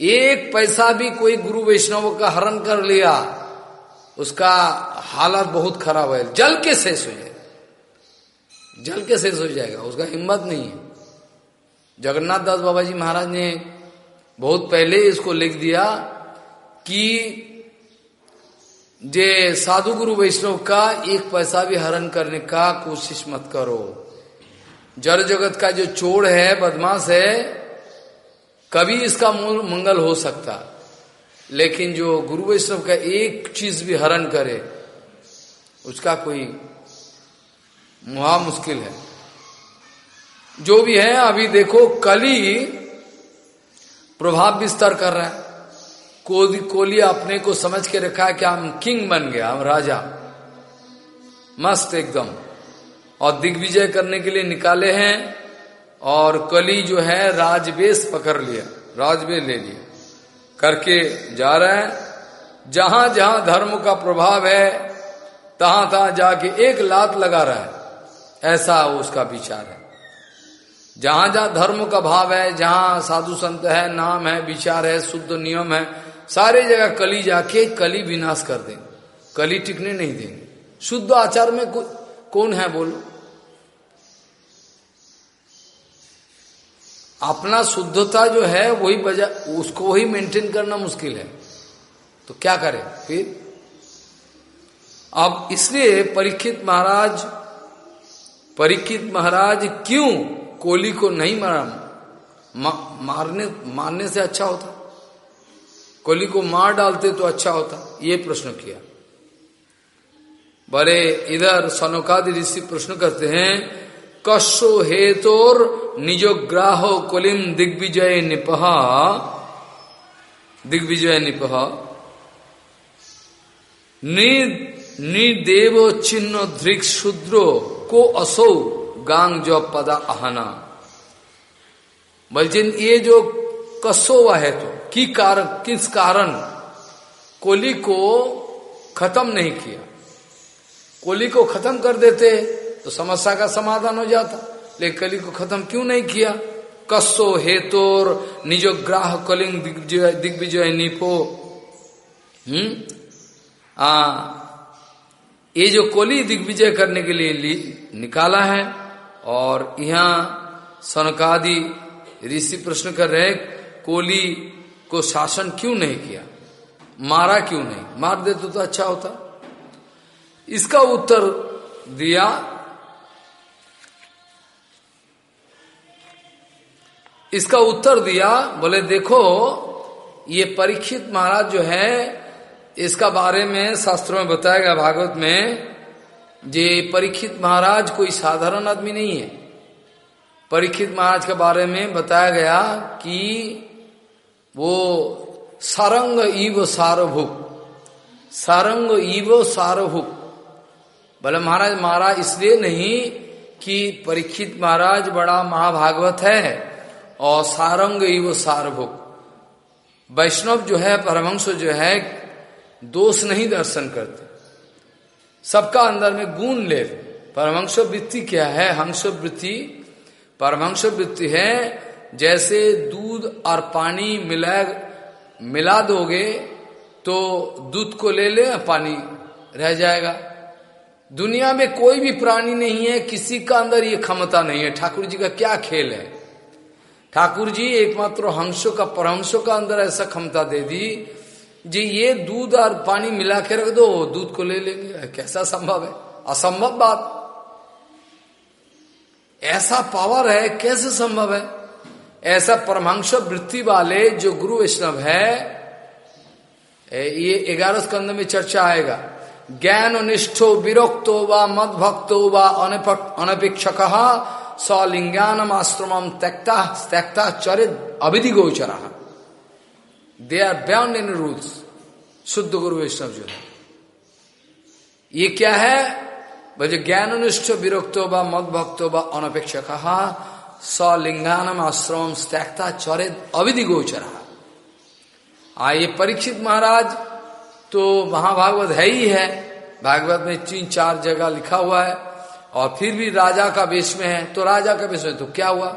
एक पैसा भी कोई गुरु वैष्णव का हरण कर लिया, उसका हालत बहुत खराब है। जल के शेष हो जाए जल के शेष हो जाएगा, उसका हिम्मत नहीं है। जगन्नाथ दास बाबा जी महाराज ने बहुत पहले इसको लिख दिया कि जे साधु गुरु वैष्णव का एक पैसा भी हरण करने का कोशिश मत करो। जड़ जगत का जो चोर है, बदमाश है, कभी इसका मंगल हो सकता। लेकिन जो गुरु वैष्णव का एक चीज़ भी हरण करे, उसका कोई मुहा मुश्किल है। जो भी है, अभी देखो, कली प्रभाव विस्तार कर रहा है। कोली कोली अपने को समझ के रखा है कि हम किंग बन गया, हम राजा। मस्त एकदम। और दिग्विजय करने के लिए निकाले हैं और कली जो है, राजवेश पकड़ लिया, राजवेश ले लिया। करके जा रहा है। जहाँ जहाँ धर्म का प्रभाव है, तहां तहां जाके एक लात लगा रहा है। ऐसा उसका विचार है। जहाँ जहाँ धर्म का भाव है, जहाँ साधु संत है, नाम है, विचार है, शुद्ध नियम है सारे जगह कली जाके कली विनाश कर देंगे कली टिकने नहीं देंगे शुद्ध आचार में कौन है बोलो? अपना शुद्धता जो है वही बजा उसको ही मेंटेन करना मुश्किल है। तो क्या करें? फिर? अब इसलिए परीक्षित महाराज परीक्षित महाराज क्यों कोली को नहीं मारा? मा, मारने मारने से अच्छा होता। कोली को मार डालते तो अच्छा होता। ये प्रश्न किया। बड़े इधर सनोकादि ऋषि प्रश्न करते हैं कशो हेतोर निजोग्राह कोलिम दिग्विजय निपहा। दिग्विजय निपहा। निदेव चिन्ह धृक शूद्रो को असो गांग जो पदा आहना बल्कि ये जो कसोवा है तो की कारण किस कारण कोली को खत्म नहीं किया? कोली को खत्म कर देते तो समस्या का समाधान हो जाता। लेकिन कली को खत्म क्यों नहीं किया? कस्सो हेतोर निजो ग्राह कलिंग दिग्विजय दिग्विजय निपो। हम्म? आ ये जो कोली दिग्विजय करने के लिए ली, निकाला है और यहाँ सनकादि ऋषि प्रश्न कर रहे कोली को शासन क्यों नहीं किया? मारा क्यों नहीं? मार देते तो अच्छा होता। इसका उत्तर दिया इसका उत्तर दिया, बोले, देखो, ये परीक्षित महाराज जो है, इसका बारे में शास्त्रों में बताया गया, भागवत में, जे परीक्षित महाराज कोई साधारण आदमी नहीं है। परीक्षित महाराज के बारे में बताया गया कि वो सारंग ईव सारभुक सारंग ईव सारभुक बोले महाराज मारा इसलिए नहीं कि परीक्षित महाराज बड़ा महाभागवत है और सारंग वो सारभुक वैष्णव जो है, परमहंस जो है, दोष नहीं दर्शन करते। सबका अंदर में गुण ले। परमहंस वृत्ति क्या है? हंस वृत्ति। परमहंस वृत्ति है जैसे दूध और पानी मिला मिला दोगे तो दूध को ले ले पानी रह जाएगा। दुनिया में कोई भी प्राणी नहीं है, किसी का अंदर ये क्षमता नहीं है। ठाकुर जी का क्या खेल है? ठाकुर जी, एकमात्र हंसों का, परहंसों का अंदर ऐसा क्षमता दे दी, जी ये दूध और पानी मिला के रख दो, दूध को ले लेंगे। कैसा संभव है? असंभव बात। ऐसा पावर है, कैसे संभव है? ऐसा परमहंस वृत्ति वाले जो गुरु वैष्णव है ये ग्यारह स्कंद में चर्चा आएगा। ज्ञान निष्ठो विरोक्तो व मद भक्तो व अनपेक्षक सलिंगानम आश्रम त्यक्ता त्यक्ता चरित अविधि गोचरा दे आर ब्याउंड इन रूल्स शुद्ध गुरु वैष्णव जो है। ये क्या है? ज्ञान अनुष्ठ विरक्तो व मद भक्तो व अनपेक्षक सलिंगानम आश्रम त्यागता चौरे अविधि गोचरा। आ, ये परीक्षित महाराज तो महाभागवत है ही है। भागवत में तीन चार जगह लिखा हुआ है, और फिर भी राजा का वेश में है तो राजा का वेश में तो क्या हुआ?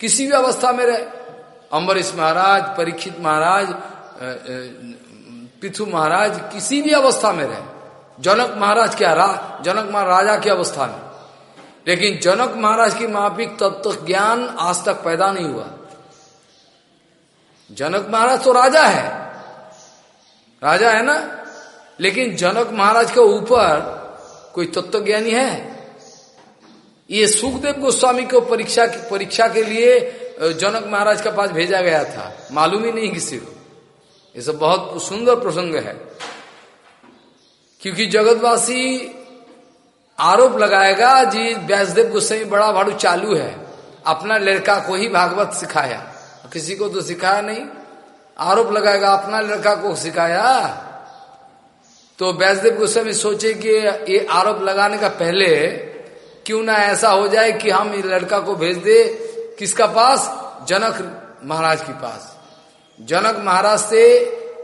किसी भी अवस्था में रहे। अम्बरीश महाराज, परीक्षित महाराज पिथु महाराज, किसी भी अवस्था में रहे। जनक महाराज क्या रा, जनक महाराजा की अवस्था में। लेकिन जनक महाराज की माफिक तत्व ज्ञान आज तक पैदा नहीं हुआ। जनक महाराज तो राजा है। राजा है ना? लेकिन जनक महाराज के ऊपर कोई तत्व ज्ञानी है? ये सुखदेव गोस्वामी को परीक्षा परीक्षा के लिए जनक महाराज के पास भेजा गया था। मालूम ही नहीं किसी को। ये सब बहुत सुंदर प्रसंग है। क्योंकि जगतवासी आरोप लगाएगा, जी, व्यासदेव गोस्वामी बड़ा भाड़ू चालू है। अपना लड़का को ही भागवत सिखाया। किसी को तो सिखाया नहीं। आरोप लगाएगा, अपना लड़का को सिखाया? तो व्यासदेव गोस्वामी सोचे कि ये आरोप लगाने का पहले क्यों ना ऐसा हो जाए कि हम इस लड़का को भेज दे। किसका पास? जनक महाराज के पास। जनक महाराज से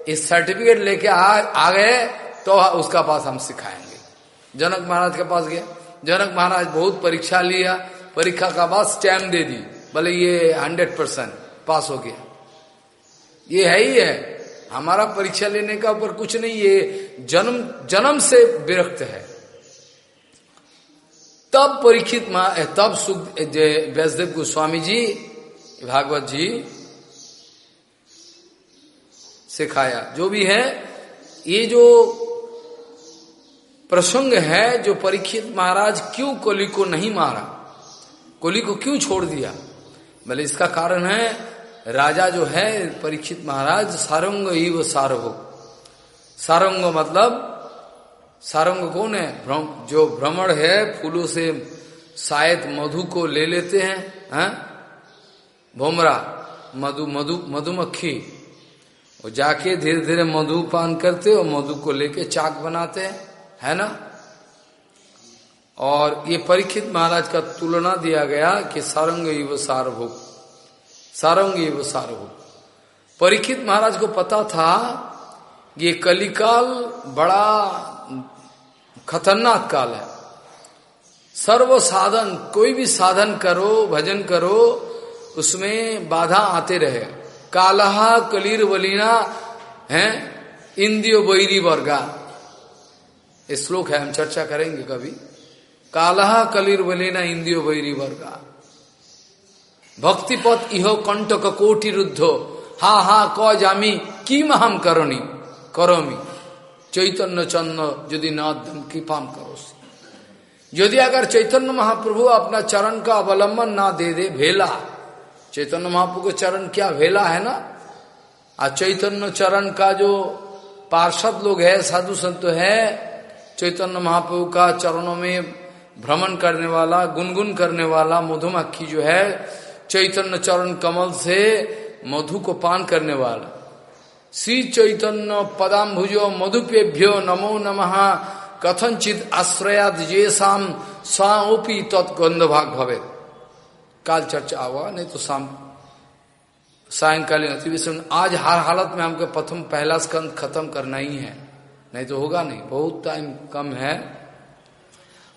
इस सर्टिफिकेट लेके आ गए तो उसका पास हम सिखाएँगे। जनक महाराज के पास गया। जनक महाराज बहुत परीक्षा लिया। परीक्षा का बाद स्टैम्प दे दी। बोले ये हंड्रेड परसेंट पास हो गया। ये है ही है। हमारा परीक्षा लेने का ऊपर कुछ नहीं, ये जन्म जन्म से विरक्त है। तब परीक्षित माँ तब सुख व्यासदेव गोस्वामी जी, भागवत जी, सिखाया। जो भी है, ये जो प्रसंग है जो परीक्षित महाराज क्यों कोली को नहीं मारा? कोली को क्यों छोड़ दिया? बोले इसका कारण है, राजा जो है, परीक्षित महाराज, सारंग ही वो सारभोग सारंग मतलब सारंग कौन है? भ्रम, जो भ्रमण है, फूलों से शायद मधु को ले लेते हैं हैं? भोमरा, मधु मधु, मधुमक्खी। और जाके धीरे धीरे मधु पान करते और मधु को लेके चाक बनाते हैं। है ना? और ये परीक्षित महाराज का तुलना दिया गया कि सारंग युव सारभोग सारंग युव सारभोग परीक्षित महाराज को पता था ये कलिकाल बड़ा खतरनाक काल है। सर्व साधन कोई भी साधन करो, भजन करो, उसमें बाधा आते रहे। कालहा कलीर वलीना, है? इंदियो बैरी वर्गा। श्लोक है, हम चर्चा करेंगे कभी। कालहा कलीर वलीना इंदियो बैरी वर्गा। भक्तिपथ इहो कंटक कोटि रुद्धो। हा हा क जामी किम हम करोमी। चैतन्य चंद्र यदि नादम कृपाम करो यदि अगर चैतन्य महाप्रभु अपना चरण का अवलंबन ना दे दे, भेला। चैतन्य महाप्रभु के चरण क्या भेला है ना? आ चैतन्य चरण का जो पार्षद लोग है, साधु संत है चैतन्य महाप्रभु का चरणों में भ्रमण करने वाला, गुनगुन करने वाला मधुमक्खी जो है, चैतन्य चरण कमल से मधु को पान करने वाला। श्री चैतन्य पदाम्भुजो मधुपेभ्यो नमो नमः कथनचित आश्रयाद ये शाम साओपी तत्गंध भाग भवे काल चर्चा हुआ, नहीं तो शाम सायंकालीन अधिवेशन आज हर हालत में हमको प्रथम, पहला स्कंद खत्म करना ही है। नहीं तो होगा नहीं। बहुत टाइम कम है।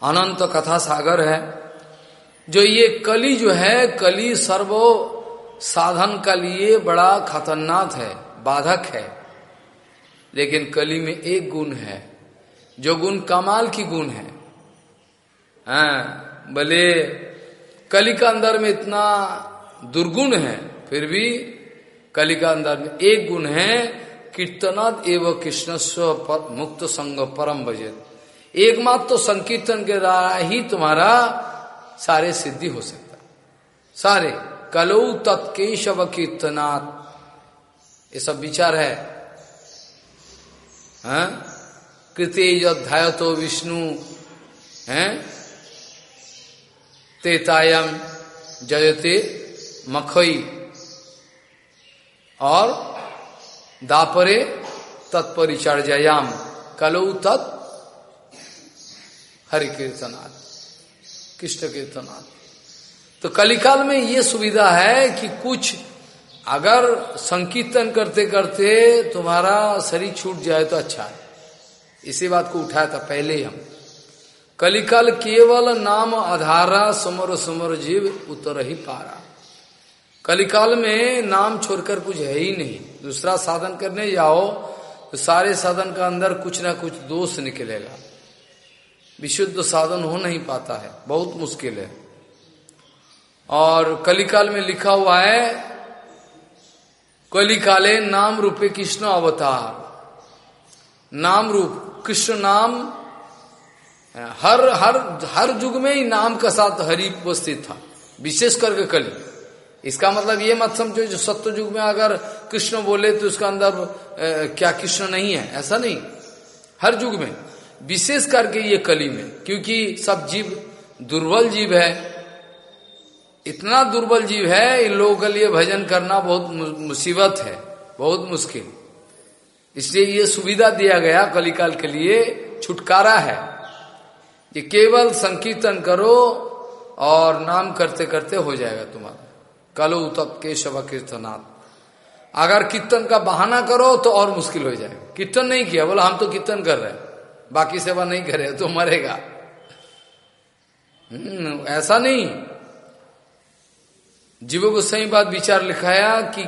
अनंत कथा सागर है। जो ये कली जो है, कली सर्वो साधन का लिए बड़ा खतरनाक है, बाधक है। लेकिन कली में एक गुण है। जो गुण कमाल की गुण है। हाँ भले कली का अंदर में इतना दुर्गुण है, फिर भी कली का अंदर में एक गुण है कीर्तनाद एवं कृष्णस्व मुक्त संग परम भजन एकमात्र तो संकीर्तन के द्वारा ही तुम्हारा सारे सिद्धि हो सकता। सारे, कलो तत्केशव कीर्तनाथ ये सब विचार है। हाँ? कृते अध्याय तो विष्णु। हैं? तेतायम जयते मखई। और दापरे तत्परिचर्याम कलऊ तत् हरि कीर्तनाथ कृष्ण कीर्तनाथ तो कलिकाल में ये सुविधा है कि कुछ अगर संकीर्तन करते करते तुम्हारा शरीर छूट जाए तो अच्छा है। इसी बात को उठाया था पहले हम। कलिकाल केवल नाम आधारा समर समर जीव उतर ही पारा। कलिकाल में नाम छोड़कर कुछ है ही नहीं। दूसरा साधन करने जाओ तो सारे साधन का अंदर कुछ ना कुछ दोष निकलेगा। विशुद्ध साधन हो नहीं पाता है, बहुत मुश्किल है। और कलिकाल में लिखा हुआ है, कलिकाले नाम रूपे कृष्ण अवतार। नाम रूप, कृष्ण नाम, हर हर हर युग में ही नाम का साथ हरि उपस्थित था, विशेष करके कली। इसका मतलब ये मत समझो जो सत्य युग में अगर कृष्ण बोले तो उसका अंदर ए, क्या कृष्ण नहीं है? ऐसा नहीं। हर युग में। विशेष करके ये कली में। क्योंकि सब जीव दुर्बल जीव है। इतना दुर्बल जीव है इन लोगों के लिए भजन करना बहुत मुसीबत है। बहुत मुश्किल। इसलिए ये सुविधा दिया गया कलिकाल के लिए। छुटकारा है। कि केवल संकीर्तन करो और नाम करते करते हो जाएगा तुम्हारा। कलो तप केशव कीर्तनाथ अगर कीर्तन का बहाना करो तो और मुश्किल हो जाएगा कीर्तन नहीं किया बोला हम तो कीर्तन कर रहे हैं। बाकी सेवा नहीं करे तो मरेगा। हम्म, ऐसा नहीं। जीवो को सही बात विचार लिखाया कि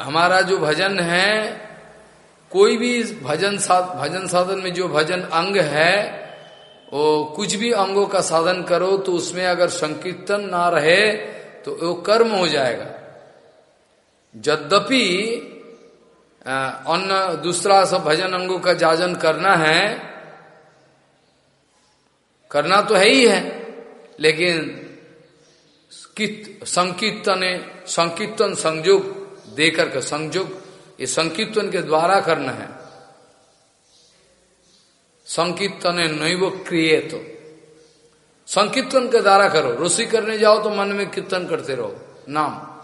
हमारा जो भजन है कोई भी भजन साध भजन साधन में जो भजन अंग है वो कुछ भी अंगों का साधन करो तो उसमें अगर संकीर्तन ना रहे तो वो कर्म हो जाएगा। यद्यपि अन्य दूसरा सब भजन अंगों का जाजन करना है, करना तो है ही है, लेकिन संकीर्तन संकीर्तन संयोग देकर के संयोग ये संकीर्तन के द्वारा करना है। संकीर्तन वो क्रिय तो संकीर्तन के द्वारा करो। रोसी करने जाओ तो मन में कीर्तन करते रहो। नाम।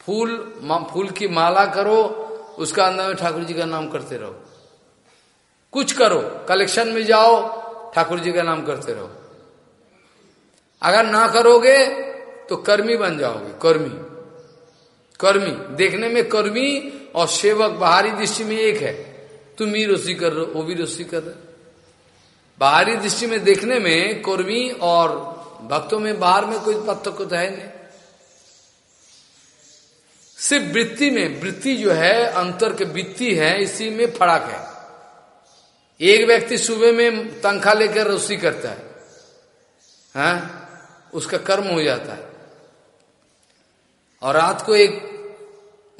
फूल फूल की माला करो, उसका अंदर में ठाकुर जी का नाम करते रहो। कुछ करो। कलेक्शन में जाओ, ठाकुर जी का नाम करते रहो। अगर ना करोगे तो कर्मी बन जाओगे। कर्मी। कर्मी। देखने में कर्मी और सेवक बाहरी दृष्टि में एक है। तुम ही रोसी कर रहे हो, वो भी रोसी कर रहे बाहरी दृष्टि में देखने में कर्मी और भक्तों में बाहर में कोई को तो है नहीं। सिर्फ़ वृत्ति में, वृत्ति जो है, अंतर के वृत्ति है, इसी में फड़क है। एक व्यक्ति सुबह में तंखा लेकर रोसी करता है, हा? उसका कर्म हो जाता है। और रात को एक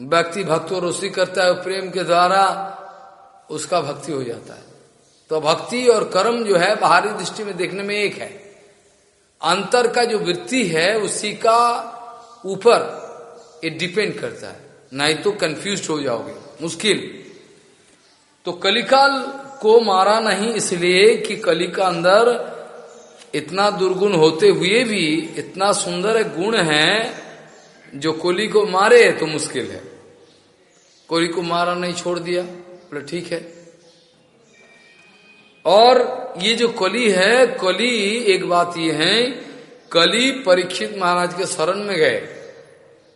व्यक्ति भक्तों रोसी करता है, प्रेम के द्वारा उसका भक्ति हो जाता है। तो भक्ति और कर्म जो है बाहरी दृष्टि में देखने में एक है। अंतर का जो वृत्ति है, उसी का ऊपर ये डिपेंड करता है। नहीं तो कंफ्यूज हो जाओगे। मुश्किल। तो कलिकाल को मारा नहीं इसलिए कि कली का अंदर इतना दुर्गुण होते हुए भी इतना सुंदर गुण है, जो कोली को मारे तो मुश्किल है। कोली को मारा नहीं, छोड़ दिया। बोले, ठीक है। और ये जो कली है, कली एक बात ये है, कली परीक्षित महाराज के शरण में गए।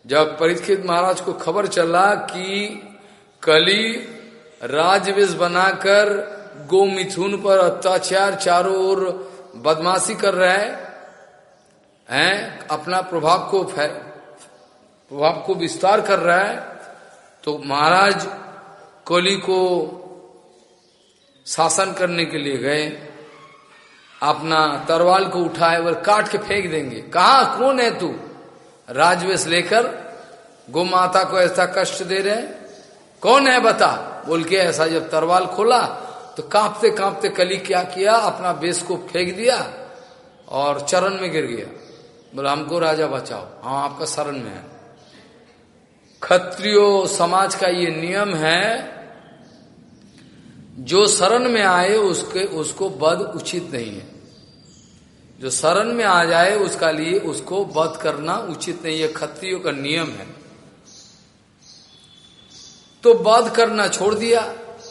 जब परीक्षित महाराज को खबर चला कि कली राजवेश बनाकर गो मिथुन पर अत्याचार चारों ओर बदमाशी कर रहा है, हैं, अपना प्रभाव को प्रभाव को विस्तार कर रहा है तो महाराज कोली को शासन करने के लिए गए, अपना तरवाल को उठाए और काट के फेंक देंगे। कहा? कौन है तू? राजवेश लेकर गो माता को ऐसा कष्ट दे रहे कौन है बता? बोल के ऐसा जब तरवाल खोला तो कांपते कांपते कली क्या किया? अपना बेस को फेंक दिया और चरण में गिर गया। बोला, हमको राजा बचाओ। हाँ आपका शरण में है। क्षत्रियो समाज का ये नियम है जो शरण में आए उसके, उसको बद उचित नहीं है। जो शरण में आ जाए उसका लिए उसको बध करना उचित नहीं है खत्रियों का नियम है। तो बध करना छोड़ दिया,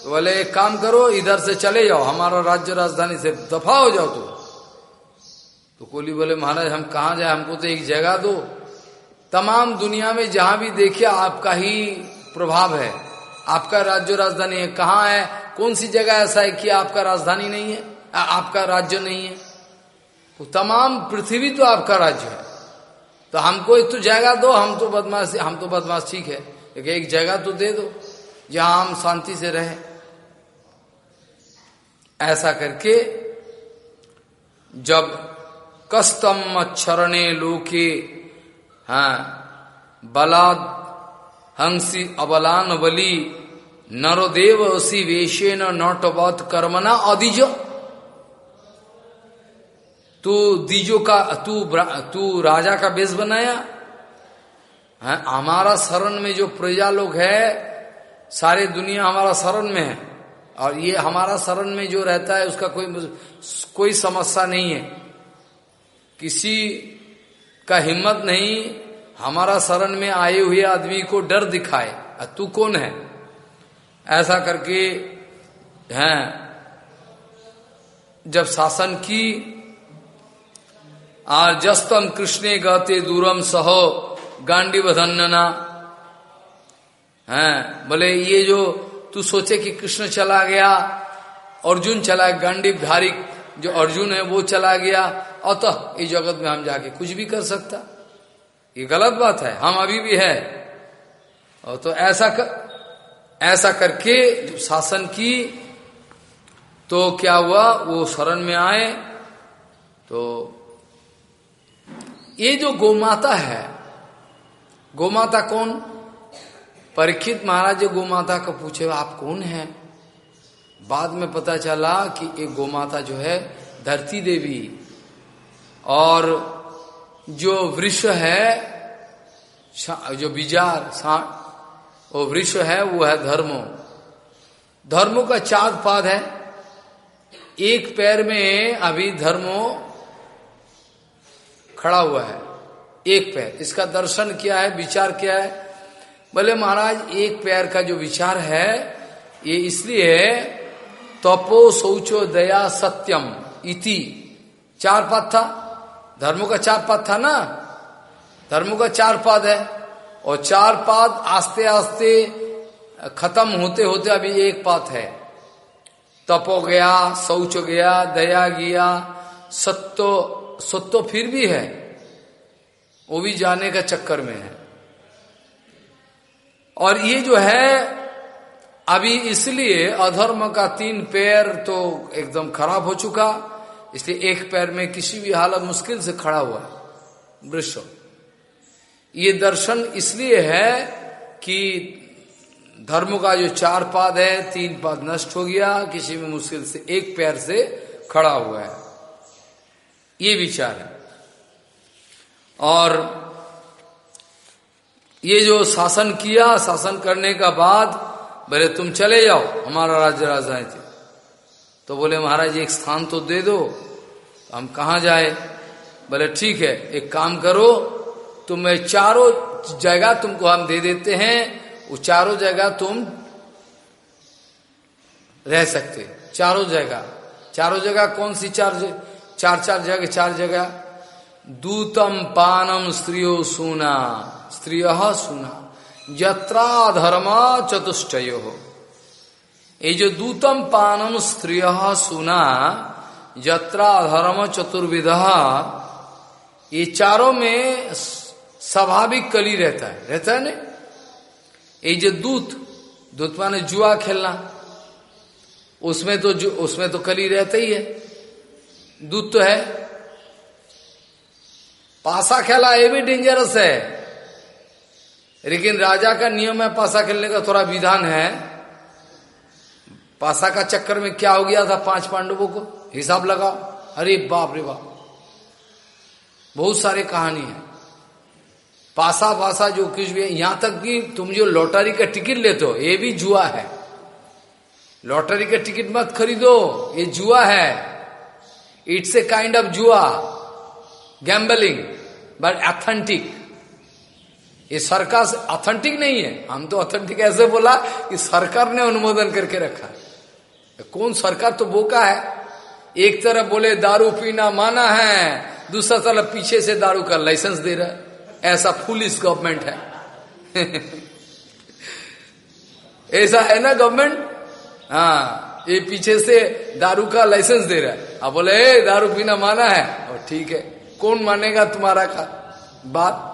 बोले, एक काम करो, इधर से चले जाओ, हमारा राज्य राजधानी से दफ़ा हो जाओ तुम। तो कोली बोले, महाराज, हम कहा जाए? हमको तो एक जगह दो। तमाम दुनिया में जहाँ भी देखिए, आपका ही प्रभाव है। आपका राज्य राजधानी है, कहाँ है? कौन सी जगह ऐसा है कि आपका राजधानी नहीं है आपका राज्य नहीं है? तो तमाम पृथ्वी तो आपका राज्य है। तो हमको एक तो जगह दो, हम तो बदमाश, हम तो बदमाश ठीक है, लेकिन एक जगह तो दे दो, जहाँ हम शांति से रहे। ऐसा करके जब कस्तम मच्छरणे लोके हाँ बलाद, हँसी अबलान बली नरोदेव असी वेशे नटवत कर्मना अधिज तू दीजो का, तू तू राजा का बेस बनाया। है, हमारा शरण में जो प्रजा लोग है, सारे दुनिया हमारा शरण में है। और ये हमारा शरण में जो रहता है, उसका कोई कोई समस्या नहीं है। किसी का हिम्मत नहीं, हमारा शरण में आए हुए आदमी को डर दिखाए। तू कौन है? ऐसा करके हैं जब शासन की और जस्तम कृष्णे गते दूरम सहो गांडी बधन्ना है बोले ये जो तू सोचे कि कृष्ण चला गया अर्जुन चला गया गांडी धारिक जो अर्जुन है वो चला गया अतः इस जगत में हम जाके कुछ भी कर सकता। ये गलत बात है हम अभी भी है। और तो ऐसा कर, ऐसा करके जब शासन की तो क्या हुआ? वो शरण में आए। तो ये जो गोमाता है, गोमाता कौन? परीक्षित महाराज जो गोमाता को पूछे, आप कौन है? बाद में पता चला कि एक गोमाता जो है, धरती देवी। और जो वृक्ष है जो बिजार वो वृक्ष है, वो है धर्मो। धर्मो का चार पाद है। एक पैर में अभी धर्मो खड़ा हुआ है। एक पैर। इसका दर्शन क्या है, विचार क्या है। बोले, महाराज, एक पैर का जो विचार है, ये इसलिए है, तपो शौचो दया सत्यम इति। चार पद था। धर्मों का चार पद था ना? धर्मों का चार पद है। और चार पाद आस्ते आस्ते खत्म होते होते अभी एक पात है। तपो गया, शौच गया, दया गया सत्यो सत्य फिर भी है। वो भी जाने का चक्कर में है। और ये जो है, अभी इसलिए अधर्म का तीन पैर तो एकदम खराब हो चुका, इसलिए एक पैर में किसी भी हालत मुश्किल से खड़ा हुआ है। वृक्ष ये दर्शन इसलिए है कि धर्म का जो चार पाद है, तीन पाद नष्ट हो गया, किसी में मुश्किल से एक पैर से खड़ा हुआ है। ये विचार है। और ये जो शासन किया, शासन करने का बाद बोले, तुम चले जाओ, हमारा राज्य राजधानी थे। तो बोले, महाराज, एक स्थान तो दे दो तो हम कहा जाए? बोले, ठीक है, एक काम करो तुम्हें चारों जगह तुमको हम दे देते हैं, वो चारों जगह तुम रह सकते चारों जगह। चारों जगह कौन सी चार चार चार जगह चार जगह? दूतम पानम स्त्रियो सुना। स्त्रिय सुना। यत्रा धर्म चतुष्टय। हो ये जो दूतम पानम स्त्रिय सुना, यत्रा धर्म चतुर्विध, ये चारों में स्वाभाविक कली रहता है। रहता है ना ये जो दूत दूत माने जुआ खेलना, उसमें तो उसमें तो कली रहता ही है। दूत तो है। पासा खेला, ये भी डेंजरस है। लेकिन राजा का नियम है, पासा खेलने का थोड़ा विधान है। पासा का चक्कर में क्या हो गया था पाँच पांडवों को? हिसाब लगाओ। अरे बाप रे बाप। बहुत सारी कहानी है। पासा पासा जो कुछ भी यहाँ तक कि तुम जो लॉटरी का टिकट लेते हो, ये भी जुआ है। लॉटरी का टिकट मत खरीदो, ये जुआ है। इट्स ए काइंड ऑफ़ जुआ गैम्बलिंग बट ऑथेंटिक ये सरकार ऑथेंटिक नहीं है। हम तो ऑथेंटिक ऐसे बोला कि सरकार ने अनुमोदन करके रखा। कौन सरकार तो बोका है? एक तरफ़ बोले, दारू पीना माना है। दूसरा तरफ़ पीछे से दारू का लाइसेंस दे रहा है। ऐसा पुलिस गवर्नमेंट है। ऐसा है ना गवर्नमेंट हाँ ये पीछे से दारू का लाइसेंस दे रहा है। अब बोले ए, दारू पीना माना है। और ठीक है। कौन मानेगा तुम्हारा का बात?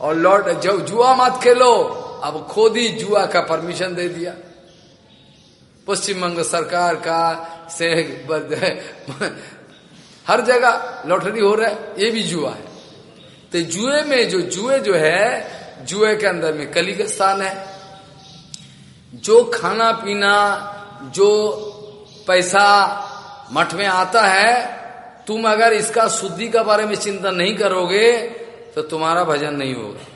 और लॉर्ड जब जुआ मत खेलो। अब खुद ही जुआ का परमिशन दे दिया। पश्चिम बंगाल सरकार का से हर जगह लॉटरी हो रहा है। ये भी जुआ है। तो जुए में जो जुए जो है, जुए के अंदर में कली का स्थान है। जो खाना पीना, जो पैसा मठ में आता है, तुम अगर इसका शुद्धि का बारे में चिंता नहीं करोगे तो तुम्हारा भजन नहीं होगा।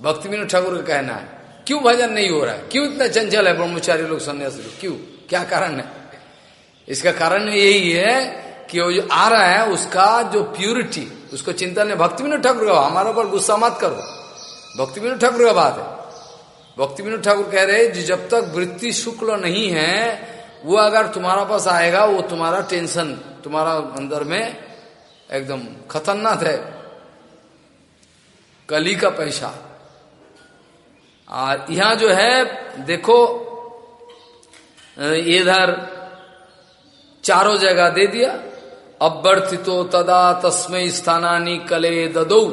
भक्ति विनोद ठाकुर का कहना है, क्यों भजन नहीं हो रहा है? क्यों इतना चंचल है ब्रह्मचारी लोग, सन्यासी लोग? क्यों? क्या कारण है? इसका कारण यही है कि वो जो आ रहा है, उसका जो प्यूरिटी उसको चिंता नहीं भक्ति विनोद ठाकुर का हमारे ऊपर गुस्सा मत करो। भक्ति विनोद ठाकुर का बात है। भक्ति विनोद ठाकुर कह रहे जब तक वृत्ति शुक्ल नहीं है, वो अगर तुम्हारा पास आएगा, वो तुम्हारा टेंशन, तुम्हारा अंदर में एकदम खतरनाक है। कली का पैसा। और यहाँ जो है, देखो इधर चारों जगह दे दिया। अभ्यर्थितो तदा तस्मय स्थानानी कले ददो।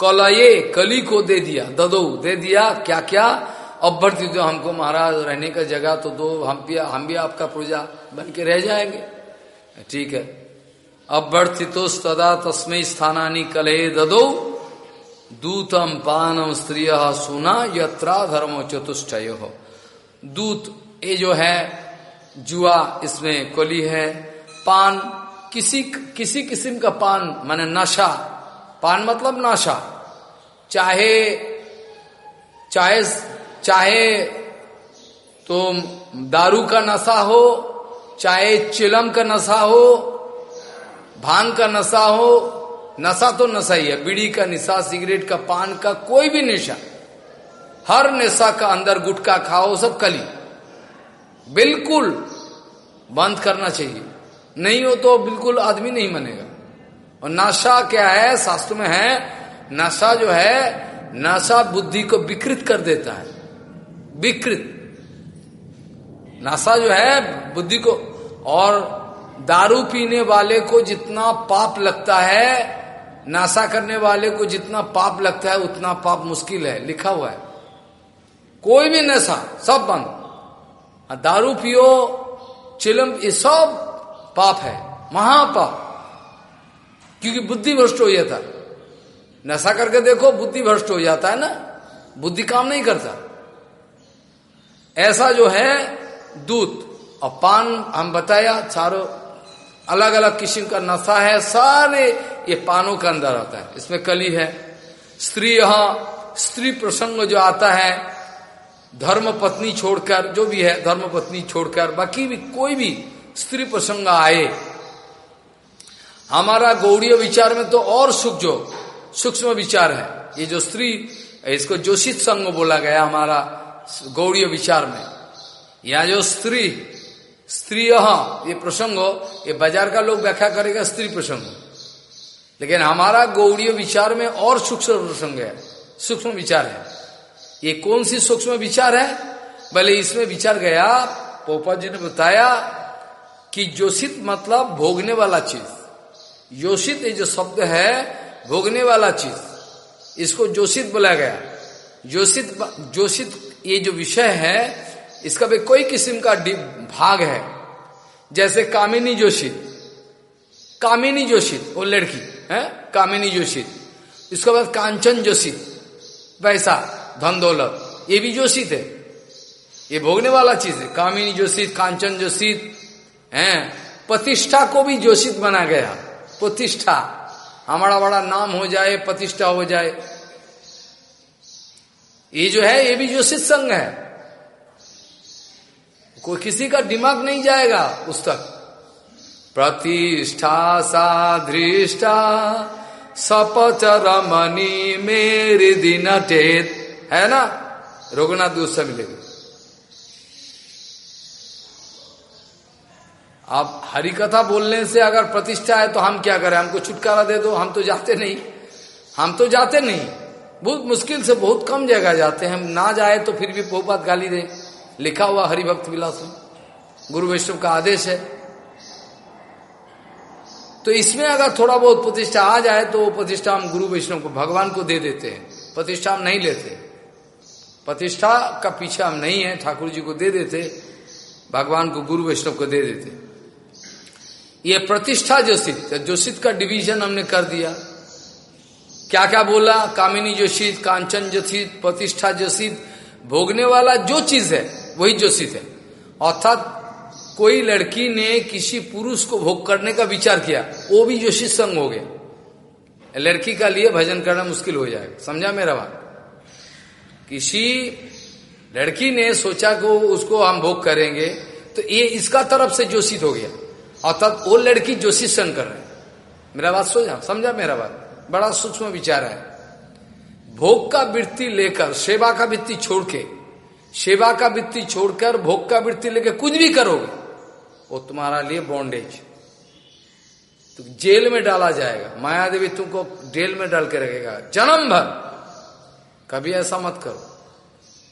कलये, कली को दे दिया, ददो। दे दिया क्या क्या अभ्यर्थित हमको महाराज रहने का जगह तो दो, हम भी हम भी आपका पूजा बन के रह जाएँगे। ठीक है। अभ्यर्थितो तदा तस्मय स्थानानी कले ददो। दूतम पानम स्त्रिय सुना, यत्रा धर्म चतुष्ट हो दूत, ये जो है, जुआ, इसमें कली है। पान किसी किसी किस्म का पान, माने नशा। पान मतलब नशा। चाहे चाहे चाहे तो दारू का नशा हो, चाहे चिलम का नशा हो, भाँग का नशा हो, नशा तो नशा ही है। बीड़ी का नशा, सिगरेट का, पान का कोई भी नशा। हर नशा का अंदर गुटका खाओ, सब कली। बिल्कुल बंद करना चाहिए। नहीं हो तो बिल्कुल आदमी नहीं मनेगा। और नशा क्या है? शास्त्र में है नशा जो है नशा बुद्धि को विकृत कर देता है। विकृत। नशा जो है, बुद्धि को और दारू पीने वाले को जितना पाप लगता है नशा करने वाले को जितना पाप लगता है, उतना पाप मुश्किल है, लिखा हुआ है। कोई भी नशा सब बंद। दारू पियो, चिलम, ये सब पाप है, महापाप। क्योंकि बुद्धि भ्रष्ट हो जाता। नशा करके देखो, बुद्धि भ्रष्ट हो जाता है ना। बुद्धि काम नहीं करता। ऐसा जो है, दूत। और पान, हम बताया, चारों अलग अलग किस्म का नशा है, सारे ये पानों के अंदर आता है। इसमें कली है। स्त्री यहाँ, स्त्री प्रसंग जो आता है, धर्म पत्नी छोड़कर, जो भी है, धर्म पत्नी छोड़कर, बाकी भी कोई भी स्त्री प्रसंग आए। हमारा गौड़ीय विचार में तो और जो, सूक्ष्म विचार है। ये जो स्त्री, इसको जोशित संग बोला गया हमारा गौड़ीय विचार में। या जो स्त्री स्त्री ये प्रसंग, ये बाज़ार का लोग व्याख्या करेगा स्त्री प्रसंग। लेकिन हमारा गौड़ीय विचार में और सूक्ष्म प्रसंग है, सूक्ष्म विचार है। ये कौन सी सूक्ष्म विचार है? भले इसमें विचार गया, पोपा जी ने बताया कि जोशित मतलब भोगने वाला चीज़। योषित ये जो शब्द है, भोगने वाला चीज़। इसको जोशित बोला गया। जोशित जोशित ये जो विषय है, इसका भी कोई किस्म का भाग है। जैसे कामिनी जोशित कामिनी जोशित वो लड़की, है? कामिनी जोशित इसके बाद कांचन जोशित वैसा धन दौलत ये भी जोशित है। ये भोगने वाला चीज़ है। कामिनी जोशित कांचन जोशित है? प्रतिष्ठा को भी जोशित बना गया। प्रतिष्ठा। हमारा बड़ा नाम हो जाए, प्रतिष्ठा हो जाए। ये जो है, ये भी जोशित संग है। कोई किसी का दिमाग नहीं जाएगा उस तक। प्रतिष्ठा सा साधृष्टा सपच रमनी मेरे दिन टेत है ना? रघुनाथ दूध से अब हरि कथा बोलने से अगर प्रतिष्ठा है तो हम क्या करें? हमको छुटकारा दे दो, हम तो जाते नहीं। हम तो जाते नहीं। बहुत मुश्किल से बहुत कम जगह जाते हैं। हम ना जाए तो फिर भी बहुपात गाली दे। लिखा हुआ हरिभक्त विलास में गुरु वैष्णव का आदेश है। तो इसमें अगर थोड़ा बहुत प्रतिष्ठा आ जाए तो वो प्रतिष्ठा हम गुरु वैष्णव को, भगवान को दे देते हैं। प्रतिष्ठा हम नहीं लेते। प्रतिष्ठा का पीछे हम नहीं है। ठाकुर जी को दे देते। भगवान को, गुरु वैष्णव को दे देते। ये प्रतिष्ठा जोशित जोशित का डिवीज़न हमने कर दिया। क्या क्या बोला? कामिनी जोशित, कांचन जोशित, प्रतिष्ठा जोशित भोगने वाला जो चीज़ है, वही जोशित है। अर्थात कोई लड़की ने किसी पुरुष को भोग करने का विचार किया, वो भी जोशित संग हो गया। लड़की का लिए भजन करना मुश्किल हो जाएगा। समझा मेरा बात? किसी लड़की ने सोचा को उसको हम भोग करेंगे तो ये इसका तरफ़ से जोशित हो गया। अर्थात वो लड़की जोशित संग कर रहे मेरा बात सोचा समझा मेरा बात? बड़ा सूक्ष्म विचार है। भोग का वृत्ति लेकर, सेवा का वृत्ति छोड़ के सेवा का वृत्ति छोड़कर, भोग का वृत्ति लेकर कुछ भी करोगे, वो तुम्हारा लिए बॉन्डेज तो जेल में डाला जाएगा। माया देवी तुमको जेल में डाल के रखेगा। जन्म भर। कभी ऐसा मत करो।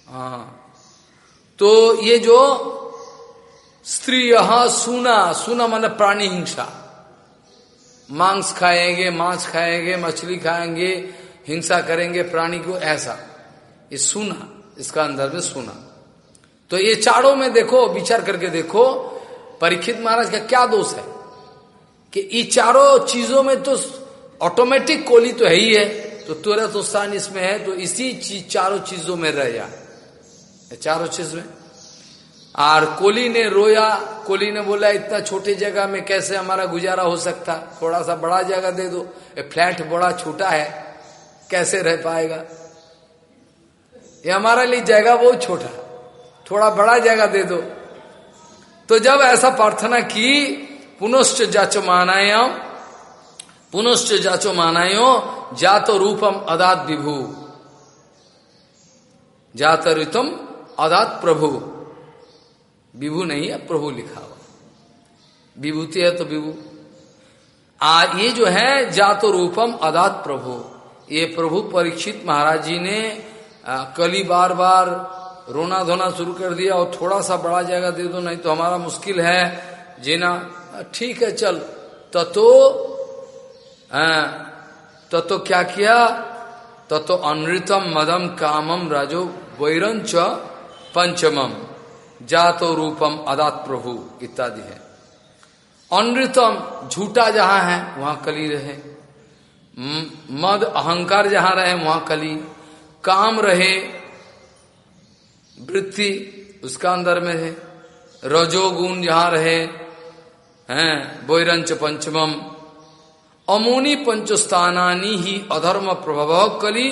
हाँ। तो ये जो स्त्री यहाँ सुना सुना मन प्राणी हिंसा। मांस खाएँगे मांस खाएँगे, मछली खाएँगे, हिंसा करेंगे, प्राणी को ऐसा। ये सुना, इसका अंदर में सुना। तो ये चारों में देखो, विचार करके देखो, परीक्षित महाराज का क्या दोष है? कि ये चारों चीज़ों में तो ऑटोमेटिक कोली तो है ही है। तो तुरंत स्थान इसमें है तो इसी चीज़, चारों चीज़ों में रह जाए। चारों चीज़ में? और कोली ने रोया, कोली ने बोला, इतना छोटे जगह में कैसे हमारा गुजारा हो सकता? थोड़ा सा बड़ा जगह दे दो। ये फ्लैट बड़ा छोटा है, कैसे रह पाएगा? ये हमारे लिए जगह बहुत छोटा। थोड़ा बड़ा जगह दे दो। तो जब ऐसा प्रार्थना की, पुनश्च जाचो मानायो, पुनश्च जाचो मानायो, जातो रूपम अदात विभु। जात ऋतम अदात प्रभु। विभु नहीं है प्रभु लिखा हुआ। विभूति है तो विभु। आ ये जो है जातो रूपम अदात प्रभु। ये प्रभु परीक्षित महाराज जी ने कली बार बार रोना धोना शुरू कर दिया और थोड़ा सा बड़ा जगह दे दो नहीं तो हमारा मुश्किल है। जीना ठीक है चल। तो तो, तो क्या किया? तो, तो अनृतम मदम कामम राजो वैरंच पंचमम। जातो रूपम अदात प्रभु इत्यादि है। अनृतम झूठा जहाँ है, वहाँ कली रहे। मद अहंकार जहाँ रहे, वहाँ कली। काम रहे, वृत्ति उसका अंदर में है। रजोगुण जहाँ रहे, हैं बोरंच पंचमम। अमोनी पंचस्थानी ही अधर्म प्रभाव कली।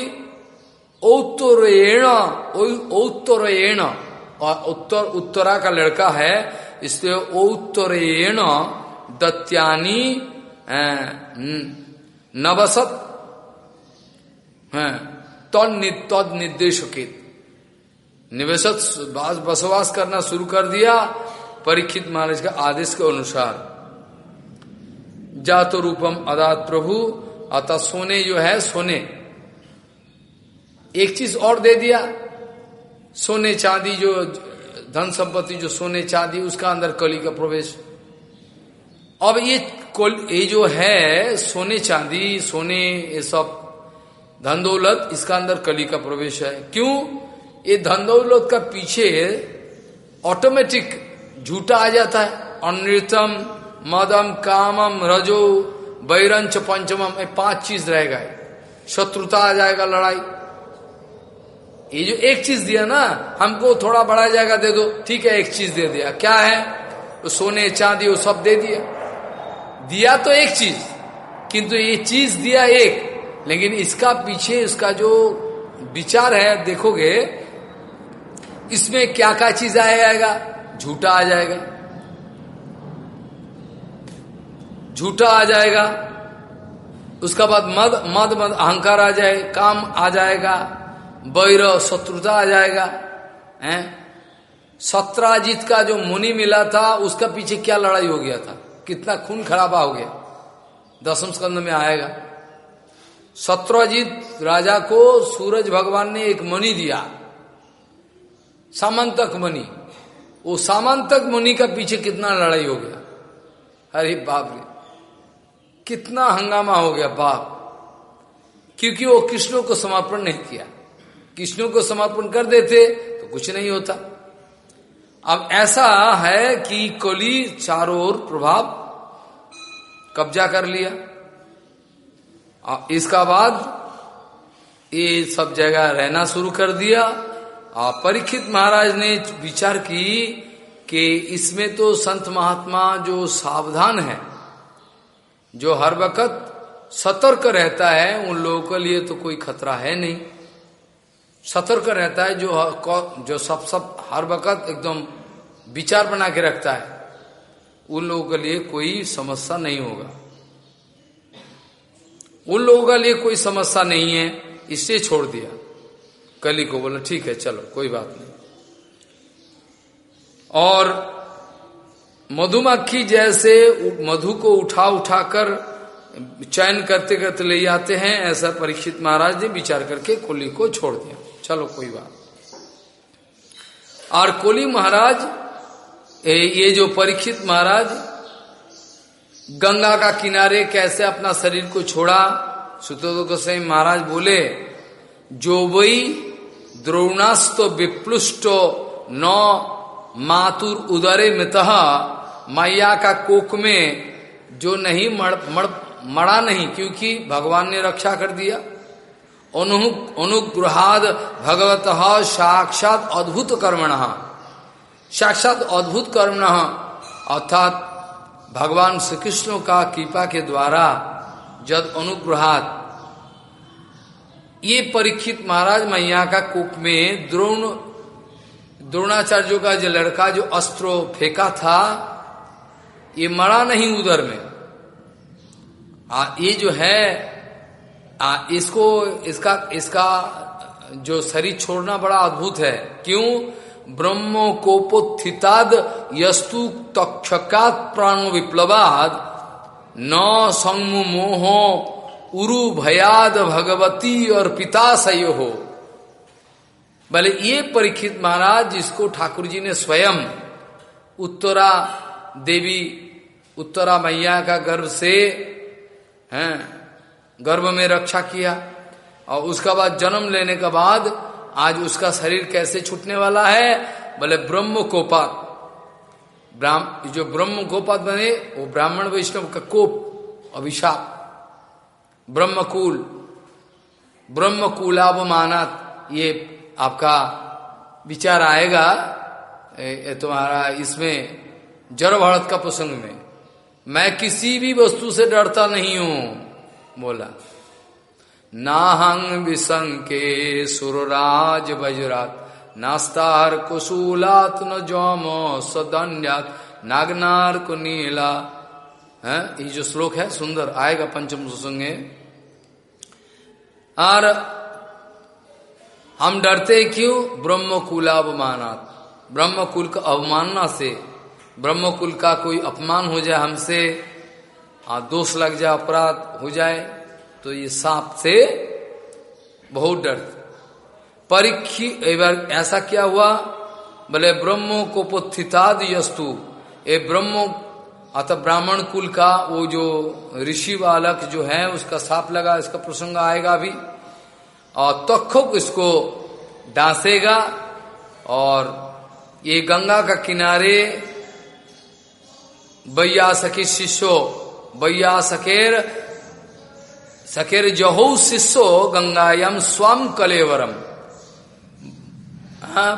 औत्तरेण औत्तरेण। और उत्तर, उत्तरा का लड़का है, इसलिए औत्तरेण दत्यानी नवसत तद निर्देशकित निवेशत बसवास करना शुरू कर दिया, परीक्षित महाराज का आदेश के अनुसार। जातो रूपम अदात प्रभु, अतः सोने जो है, सोने। एक चीज़ और दे दिया। सोने चांदी जो, धन संपत्ति जो सोने चांदी, उसका अंदर कली का प्रवेश। अब ये ये जो है, सोने चांदी, सोने, ये सब, धन दौलत, इसका अंदर कली का प्रवेश है। क्यों? ये धन दौलत का पीछे ऑटोमेटिक झूठा आ जाता है। अनृतम, मदम, कामम, रजो, बैरंच, पंचमम, ये पाँच चीज़ रहेगा शत्रुता आ जाएगा, लड़ाई। ये जो एक चीज़ दिया ना, हमको थोड़ा बड़ा जाएगा दे दो। ठीक है, एक चीज़ दे दिया। क्या है? तो सोने, चांदी, वो सब दे दिया। दिया तो एक चीज़, किंतु ये चीज़ दिया एक। लेकिन इसका पीछे इसका जो विचार है, देखोगे, इसमें क्या क्या चीज़ आ जाएगा? झूठा आ जाएगा। झूठा आ जाएगा। उसका बाद मद मद मद, अहंकार आ जाए, काम आ जाएगा। बैर शत्रुता आ जाएगा, हैं? सत्राजीत का जो मुनि मिला था, उसका पीछे क्या लड़ाई हो गया था? कितना खून खराबा हो गया। दसम स्कंद में आएगा। सत्राजीत राजा को सूरज भगवान ने एक मणि दिया, सामंतक मणि वो सामंतक मुनि का पीछे कितना लड़ाई हो गया? अरे बाप रे, कितना हंगामा हो गया बाप। क्योंकि वो कृष्ण को समर्पण नहीं किया। कृष्णों को समर्पण कर देते तो कुछ नहीं होता। अब ऐसा है कि कोली चारों ओर प्रभाव कब्जा कर लिया। इसका बाद ये सब जगह रहना शुरू कर दिया। और परीक्षित महाराज ने विचार की कि इसमें तो संत महात्मा जो सावधान है, जो हर वक्त सतर्क रहता है, उन लोगों के लिए तो कोई खतरा है नहीं। सतर्क रहता है, जो जो सब सब हर वक्त एकदम विचार बना के रखता है। उन लोगों के लिए कोई समस्या नहीं होगा। उन लोगों के लिए कोई समस्या नहीं है, इससे छोड़ दिया। कली को बोला, ठीक है, चलो, कोई बात नहीं। और मधुमक्खी जैसे मधु को उठा उठाकर चयन करते करते ले जाते हैं, ऐसा परीक्षित महाराज ने विचार करके कुली को छोड़ दिया। चलो कोई बात और कोली महाराज ये जो परीक्षित महाराज गंगा का किनारे कैसे अपना शरीर को छोड़ा? सुतो गोसाई महाराज बोले जो वही द्रोणास्त विप्लुष्ट न मातुर उदरे मित मैया का कोक में जो नहीं मड़, मड़, मड़ा नहीं क्योंकि भगवान ने रक्षा कर दिया। अनुग्रहाद भगवत साक्षात अद्भुत कर्मण। साक्षात अद्भुत कर्मण। अर्थात भगवान श्री कृष्ण का कृपा के द्वारा जद अनुग्रहात ये परीक्षित महाराज मैया का कुप में द्रोण द्रोणाचार्य का जो लड़का जो अस्त्रो फेंका था ये मरा नहीं उधर में। आ, ये जो है आ, इसको इसका इसका जो शरीर छोड़ना बड़ा अद्भुत है। क्यों? ब्रह्म कोपोत्थिताद यस्तु तक्षकात प्राणो विप्लवाद। न संग मोहो उरु भयाद भगवती और पिता सयो। हो भले ये परीक्षित महाराज जिसको ठाकुर जी ने स्वयं उत्तरा देवी उत्तरा मैया का गर्भ से हैं गर्भ में रक्षा किया और उसका बाद जन्म लेने के बाद आज उसका शरीर कैसे छूटने वाला है? बोले, ब्रह्म कोपात। ब्राह्म जो ब्रह्म कोपात बने, वो ब्राह्मण वैष्णव का कोप, अभिशाप। ब्रह्मकूल। ब्रह्मकूलावमानत ये आपका विचार आएगा तुम्हारा इसमें जड़ भारत का प्रसंग में। मैं किसी भी वस्तु से डरता नहीं हूँ। बोला, नाहंग विसंके सुरराज बजरात, नास्तार कुशूलात न जोम सदन्यात, नागनार को नीला। है? ये जो श्लोक है, सुंदर, आएगा पंचम सुसंगे। और हम डरते क्यों? ब्रह्म कुलावमानात ब्रह्म कुल का अवमानना से। ब्रह्म कुल का कोई अपमान हो जाए हमसे दोष लग जाए, अपराध हो जाए तो ये सांप से बहुत डर। परीक्षी बार ऐसा क्या हुआ? बोले, ब्रह्मो को पुत्थिताद यस्तु। ए ब्रह्मो, अतः ब्राह्मण कुल का वो जो ऋषि बालक जो है, उसका साप लगा, इसका प्रसंग आएगा अभी और तखुक इसको डांसेगा, और ये गंगा का किनारे बैया सखी शिष्यो बैया सकेर सकेर जहो शिष्यो गंगायम स्वम कलेवरम। हाँ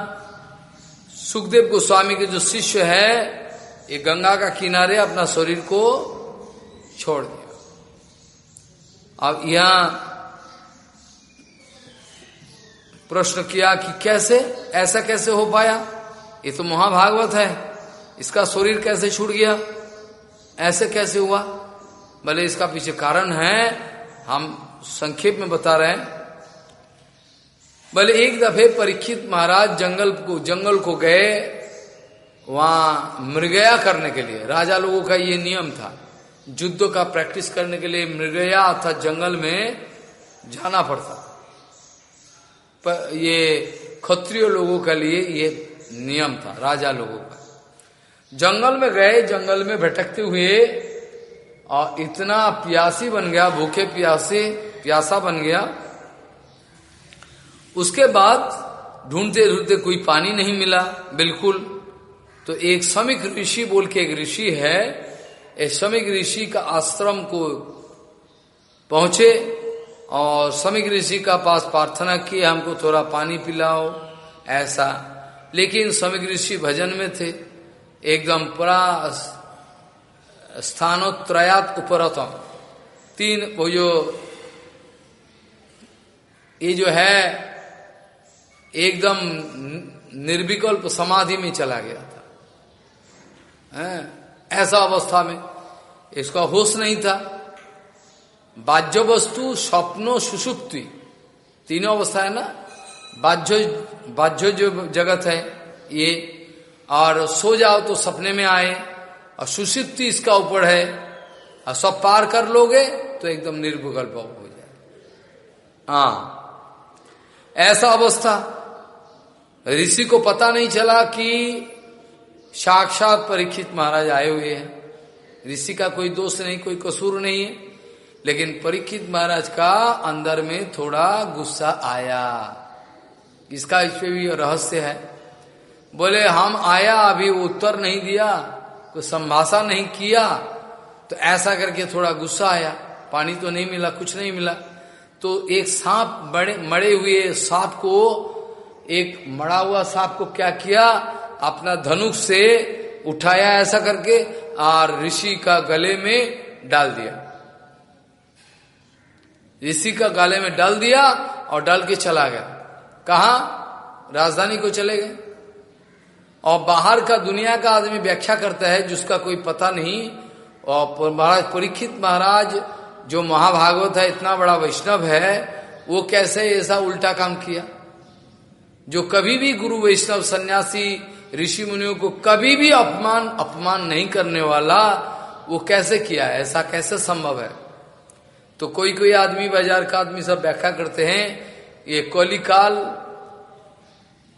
सुखदेव गोस्वामी के जो शिष्य है, ये गंगा का किनारे अपना शरीर को छोड़ दिया। अब यहाँ प्रश्न किया कि कैसे, ऐसा कैसे हो पाया? ये तो महाभागवत है, इसका शरीर कैसे छूट गया? ऐसे कैसे हुआ? भले इसका पीछे कारण है, हम संक्षेप में बता रहे हैं। भले एक दफे परीक्षित महाराज जंगल को जंगल को गए, वहाँ मृगया करने के लिए। राजा लोगों का ये नियम था। युद्ध का प्रैक्टिस करने के लिए मृगया अर्थात जंगल में जाना पड़ता। पर ये क्षत्रिय लोगों के लिए ये नियम था, राजा लोगों का। जंगल में गए, जंगल में भटकते हुए और इतना प्यासी बन गया, भूखे प्यासे, प्यासा बन गया। उसके बाद ढूंढते ढूंढते कोई पानी नहीं मिला, बिल्कुल। तो एक समिक ऋषि बोल के एक ऋषि है एक समिक ऋषि का आश्रम को पहुँचे और श्रमिक ऋषि का पास प्रार्थना की, हमको थोड़ा पानी पिलाओ, ऐसा। लेकिन समिक ऋषि भजन में थे, एकदम पूरा स्थानोत्रयात उपरतम। तीन वो जो, ये जो है, एकदम निर्विकल्प समाधि में चला गया था। ऐसा अवस्था में इसका होश नहीं था। बाह्य वस्तु स्वप्नो, सुषुप्ति, तीनों अवस्था है ना बाह्य बाह्य जो जगत है, ये, और सो जाओ तो सपने में आए। और सुषुप्ति इसका ऊपर है। और सब पार कर लोगे तो एकदम निर्विकल्प हो जाए। हाँ। ऐसा अवस्था। ऋषि को पता नहीं चला कि साक्षात परीक्षित महाराज आए हुए हैं। ऋषि का कोई दोष नहीं, कोई कसूर नहीं है। लेकिन परीक्षित महाराज का अंदर में थोड़ा गुस्सा आया। इसका इस पे भी रहस्य है। बोले, हम आया, अभी उत्तर नहीं दिया। कोई संभाषा नहीं किया तो ऐसा करके थोड़ा गुस्सा आया। पानी तो नहीं मिला, कुछ नहीं मिला। तो एक सांप बड़े, मरे हुए सांप को, एक मरा हुआ सांप को क्या किया? अपना धनुष से उठाया ऐसा करके, और ऋषि का गले में डाल दिया। ऋषि का गले में डाल दिया और डाल के चला गया। कहा? राजधानी को चले गए। और बाहर का दुनिया का आदमी व्याख्या करता है जिसका कोई पता नहीं। और महाराज परीक्षित महाराज, जो महाभागवत है, इतना बड़ा वैष्णव है, वो कैसे ऐसा उल्टा काम किया? जो कभी भी गुरु वैष्णव सन्यासी ऋषि मुनियों को कभी भी अपमान अपमान नहीं करने वाला, वो कैसे किया ऐसा कैसे संभव है? तो कोई कोई आदमी, बाज़ार का आदमी सब व्याख्या करते हैं, ये कलिकाल,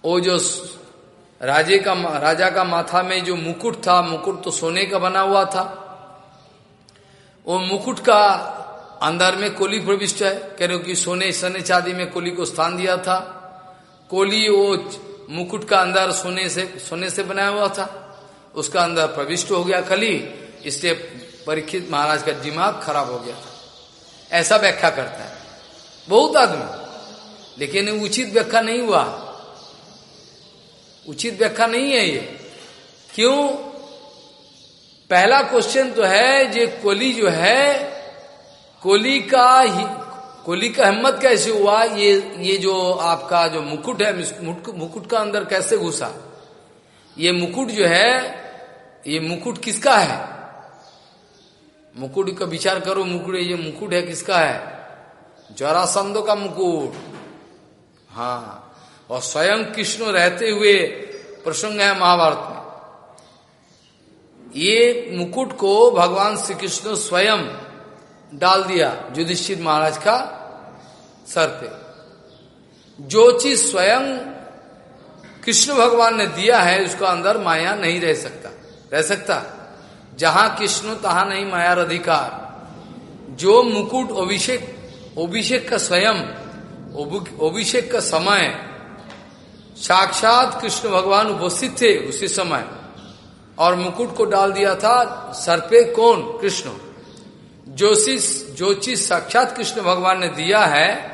वो जो राजे का राजा का माथा में जो मुकुट था, मुकुट तो सोने का बना हुआ था। वो मुकुट का अंदर में कोली प्रविष्ट है। कह रहे कि सोने, सने चांदी में कोली को स्थान दिया था। कोली वो मुकुट का अंदर सोने से सोने से बनाया हुआ था। उसका अंदर प्रविष्ट हो गया कली। इसलिए परीक्षित महाराज का दिमाग खराब हो गया था। ऐसा व्याख्या करता है। बहुत आदमी। लेकिन उचित व्याख्या नहीं हुआ। उचित व्याख्या नहीं है ये। क्यों? पहला क्वेश्चन तो है जे कोली जो है, कोली का ही, कोली का हिम्मत कैसे हुआ? ये ये जो आपका जो मुकुट है मुकुट का अंदर कैसे घुसा? ये मुकुट जो है, ये मुकुट किसका है? मुकुट का विचार करो, मुकुट, ये मुकुट है किसका है? जरासंदो का मुकुट। हाँ। और स्वयं कृष्ण रहते हुए प्रसंग है महाभारत में। ये मुकुट को भगवान श्री कृष्ण स्वयं डाल दिया युधिष्ठिर महाराज का सर पे। जो चीज़ स्वयं कृष्ण भगवान ने दिया है, उसका अंदर माया नहीं रह सकता। रह सकता? जहाँ कृष्ण, तहा नहीं माया अधिकार। जो मुकुट अभिषेक अभिषेक का स्वयं अभिषेक का समय साक्षात कृष्ण भगवान उपस्थित थे उसी समय। और मुकुट को डाल दिया था, सर पे कौन? कृष्ण। जो चीज़ जो चीज़ साक्षात कृष्ण भगवान ने दिया है,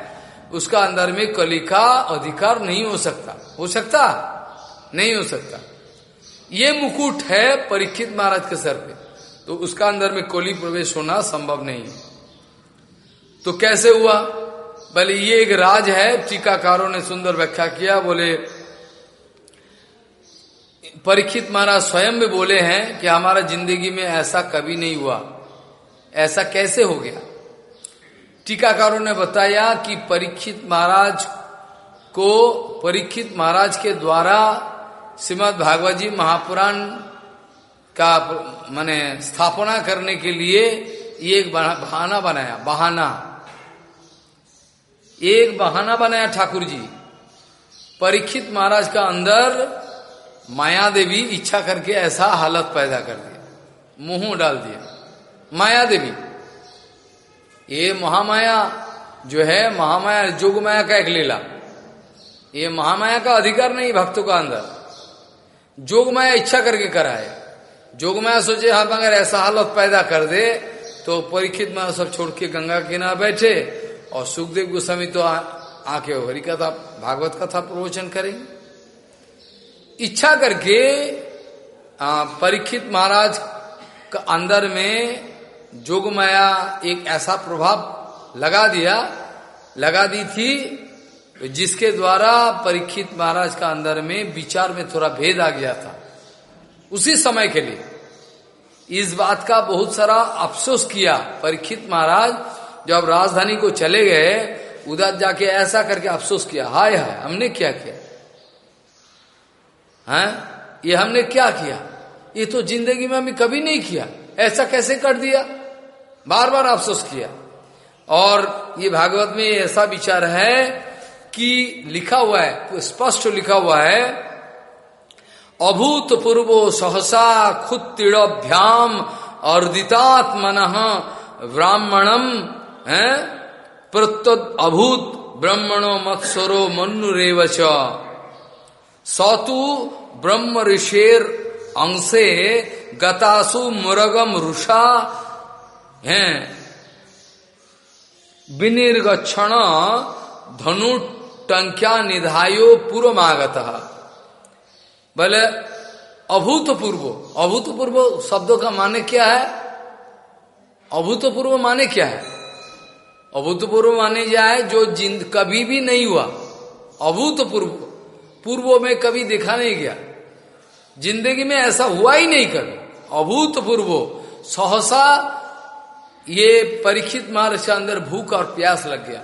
उसका अंदर में कली का अधिकार नहीं हो सकता। हो सकता? नहीं हो सकता। ये मुकुट है परीक्षित महाराज के सर पे। तो उसका अंदर में कोली प्रवेश होना संभव नहीं है। तो कैसे हुआ? बोले ये एक राज है, टीकाकारों ने सुंदर व्याख्या किया, बोले, परीक्षित महाराज स्वयं भी बोले हैं कि हमारा ज़िंदगी में ऐसा कभी नहीं हुआ। ऐसा कैसे हो गया? टीकाकारों ने बताया कि परीक्षित महाराज को, परीक्षित महाराज के द्वारा श्रीमद भागवत जी महापुराण का माने स्थापना करने के लिए ये एक बहाना बनाया, बहाना। एक बहाना बनाया ठाकुर जी। परीक्षित महाराज का अंदर माया देवी इच्छा करके ऐसा हालत पैदा कर दिया। मुँह डाल दिया। माया देवी। ये महामाया जो है, महामाया जोग माया का एक लीला। ये महामाया का अधिकार नहीं भक्तों का अंदर। जोग माया इच्छा करके कराए। जोग माया सोचे हम हाँ अगर ऐसा हालत पैदा कर दे तो परीक्षित माया सब छोड़ के गंगा किनारे बैठे और सुखदेव गोस्वामी तो आके हरि कथा, भागवत कथा प्रवचन करेंगे इच्छा करके परीक्षित महाराज का अंदर में जोग माया एक ऐसा प्रभाव लगा दिया, लगा दी थी, जिसके द्वारा परीक्षित महाराज का अंदर में विचार में थोड़ा भेद आ गया था। उसी समय के लिए इस बात का बहुत सारा अफसोस किया परीक्षित महाराज जब राजधानी को चले गए, उधर जाके ऐसा करके अफसोस किया, हाय हाय, हमने क्या किया? है? ये हमने क्या किया? ये तो ज़िंदगी में हमें कभी नहीं किया। ऐसा कैसे कर दिया? बार बार अफसोस किया। और ये भागवत में ऐसा विचार है कि लिखा हुआ है, स्पष्ट लिखा हुआ है, अभूतपूर्व सहसा खुद खुत्तिभ्याम अर्दितात्मन ब्राह्मणम है? प्रत्युत अभूत ब्रह्मणो मत्सरो मनुरेव सौतु ब्रह्म ऋषेर अंशे गतासु मुरगम रुषा है? विनिर्गक्षण धनु टंक्या निधायो पूर्वमागत। बोले, अभूतपूर्व। अभूतपूर्व शब्दों का माने क्या है? अभूतपूर्व माने क्या है? अभूतपूर्व माने जाए जो जिंद कभी भी नहीं हुआ। अभूतपूर्व, पूर्व में कभी देखा नहीं गया। ज़िंदगी में ऐसा हुआ ही नहीं कभी। अभूतपूर्व, सहसा ये परीक्षित मार्ग के अंदर भूख और प्यास लग गया।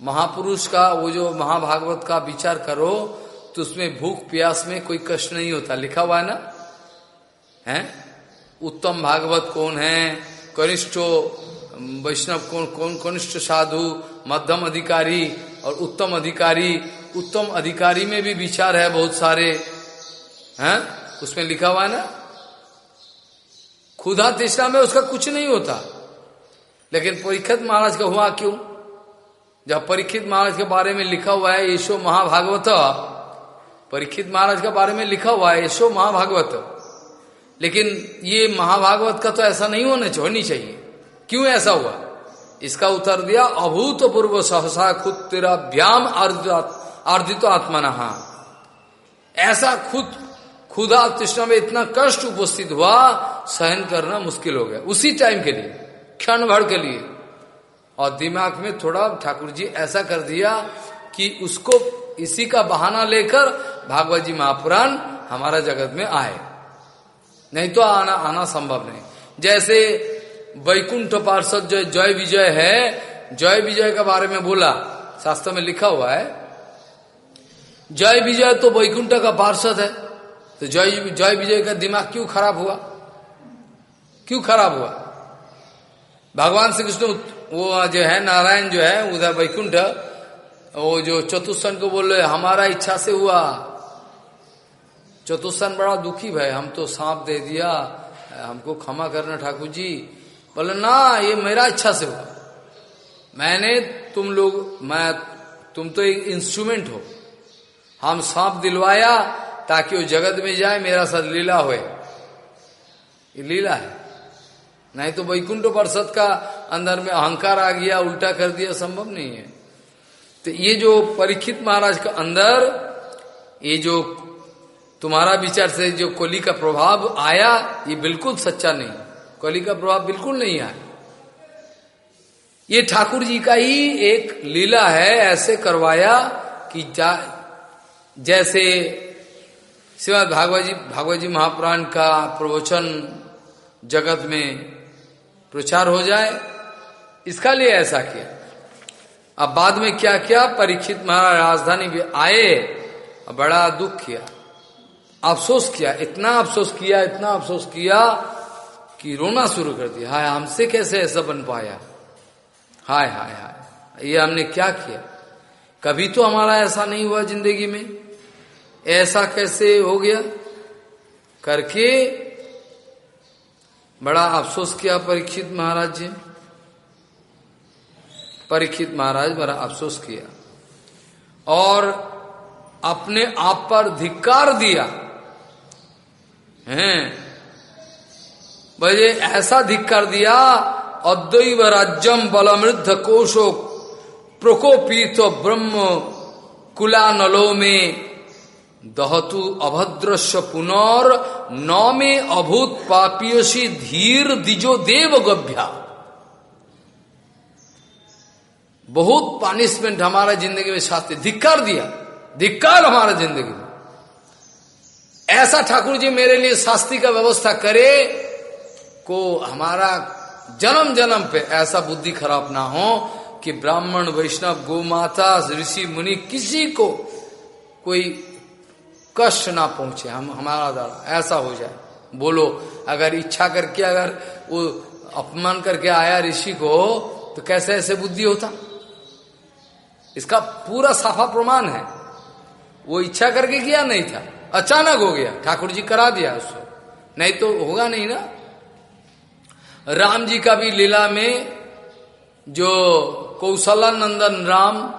महापुरुष का, वो जो महाभागवत का विचार करो तो उसमें भूख प्यास में कोई कष्ट नहीं होता। लिखा हुआ है ना? है? उत्तम भागवत कौन है? कनिष्ठ वैष्णव कौन कौन, कनिष्ठ साधु, मध्यम अधिकारी और उत्तम अधिकारी। उत्तम अधिकारी में भी विचार है बहुत सारे। हैं? उसमें लिखा हुआ है ना? खुदा तृष्णा में उसका कुछ नहीं होता। लेकिन परीक्षित महाराज का हुआ क्यों? जब परीक्षित महाराज के बारे में लिखा हुआ है यशो महाभागवत, परीक्षित महाराज के बारे में लिखा हुआ है यशो महाभागवत। लेकिन ये महाभागवत का तो ऐसा नहीं होना चाहिए। क्यों ऐसा हुआ? इसका उत्तर दिया, अभूतपूर्व सहसा खुद तेरा व्याम आत्मा ऐसा खुद, खुदा तृष्णा में इतना कष्ट उपस्थित हुआ, सहन करना मुश्किल हो गया। उसी टाइम के लिए, क्षण भर के लिए। और दिमाग में थोड़ा ठाकुर जी ऐसा कर दिया कि उसको इसी का बहाना लेकर भागवत जी महापुराण हमारा जगत में आए। नहीं तो आना आना संभव नहीं। जैसे वैकुंठ पार्षद जो जय विजय है। जय विजय के बारे में बोला। शास्त्र में लिखा हुआ है, जय विजय तो वैकुंठ का पार्षद है। तो जय जय विजय का दिमाग क्यों खराब हुआ? क्यों खराब हुआ? भगवान श्री कृष्ण, वो जो है, नारायण जो है, उधर वैकुंठ, वो जो चतुष्सन को बोल रहे, हमारा इच्छा से हुआ। चतुष्सन बड़ा दुखी भाई, हम तो सांप दे दिया, हमको क्षमा करना ठाकुर जी। बोले, ना, ये मेरा इच्छा से हुआ। मैंने तुम लोग, मैं, तुम तो एक इंस्ट्रूमेंट हो। हम सांप दिलवाया ताकि वो जगत में जाए, मेरा साथ लीला हो ये लीला है। नहीं तो वैकुंठ परिषद का अंदर में अहंकार आ गया, उल्टा कर दिया, संभव नहीं है। तो ये जो परीक्षित महाराज का अंदर, ये जो तुम्हारा विचार से जो कोली का प्रभाव आया, ये बिल्कुल सच्चा नहीं। कली का प्रभाव बिल्कुल नहीं आया ये ठाकुर जी का ही एक लीला है, ऐसे करवाया कि जा, जैसे श्रीमद भागवत जी भागवत जी महापुराण का प्रवचन जगत में प्रचार हो जाए, इसका लिए ऐसा किया। अब बाद में क्या किया? परीक्षित महाराज राजधानी भी आए, बड़ा दुख किया, अफसोस किया, इतना अफसोस किया, इतना अफसोस किया कि रोना शुरू कर दिया। हाय, हमसे कैसे ऐसा बन पाया? हाय हाय हाय। ये हमने क्या किया? कभी तो हमारा ऐसा नहीं हुआ ज़िंदगी में। ऐसा कैसे हो गया? करके बड़ा अफसोस किया परीक्षित महाराज जी परीक्षित महाराज बड़ा अफसोस किया। और अपने आप पर धिक्कार दिया। हैं? बजे ऐसा धिक्कार दिया, अद्वैव राज्यम बलमृद्ध कोशो प्रकोपित ब्रह्म कुलानलो में, दहतु अभद्रस्य पुनर न में अभूत पापियोशी धीर दिजो देव गभ्या। बहुत पनिशमेंट हमारा ज़िंदगी में शास्त्र, धिक्कार दिया, धिक्कार हमारा ज़िंदगी में। ऐसा ठाकुर जी मेरे लिए शास्त्री का व्यवस्था करे को हमारा जन्म जन्म पे ऐसा बुद्धि खराब ना हो कि ब्राह्मण, वैष्णव गौ माता ऋषि, मुनि, किसी को कोई कष्ट ना पहुँचे। हम, हमारा द्वारा ऐसा हो जाए। बोलो, अगर इच्छा करके, अगर वो अपमान करके आया ऋषि को तो कैसे ऐसे बुद्धि होता? इसका पूरा साफा प्रमाण है। वो इच्छा करके किया नहीं था। अचानक हो गया। ठाकुर जी करा दिया उसको। नहीं तो होगा नहीं ना? राम जी का भी लीला में जो कौशलानंदन राम,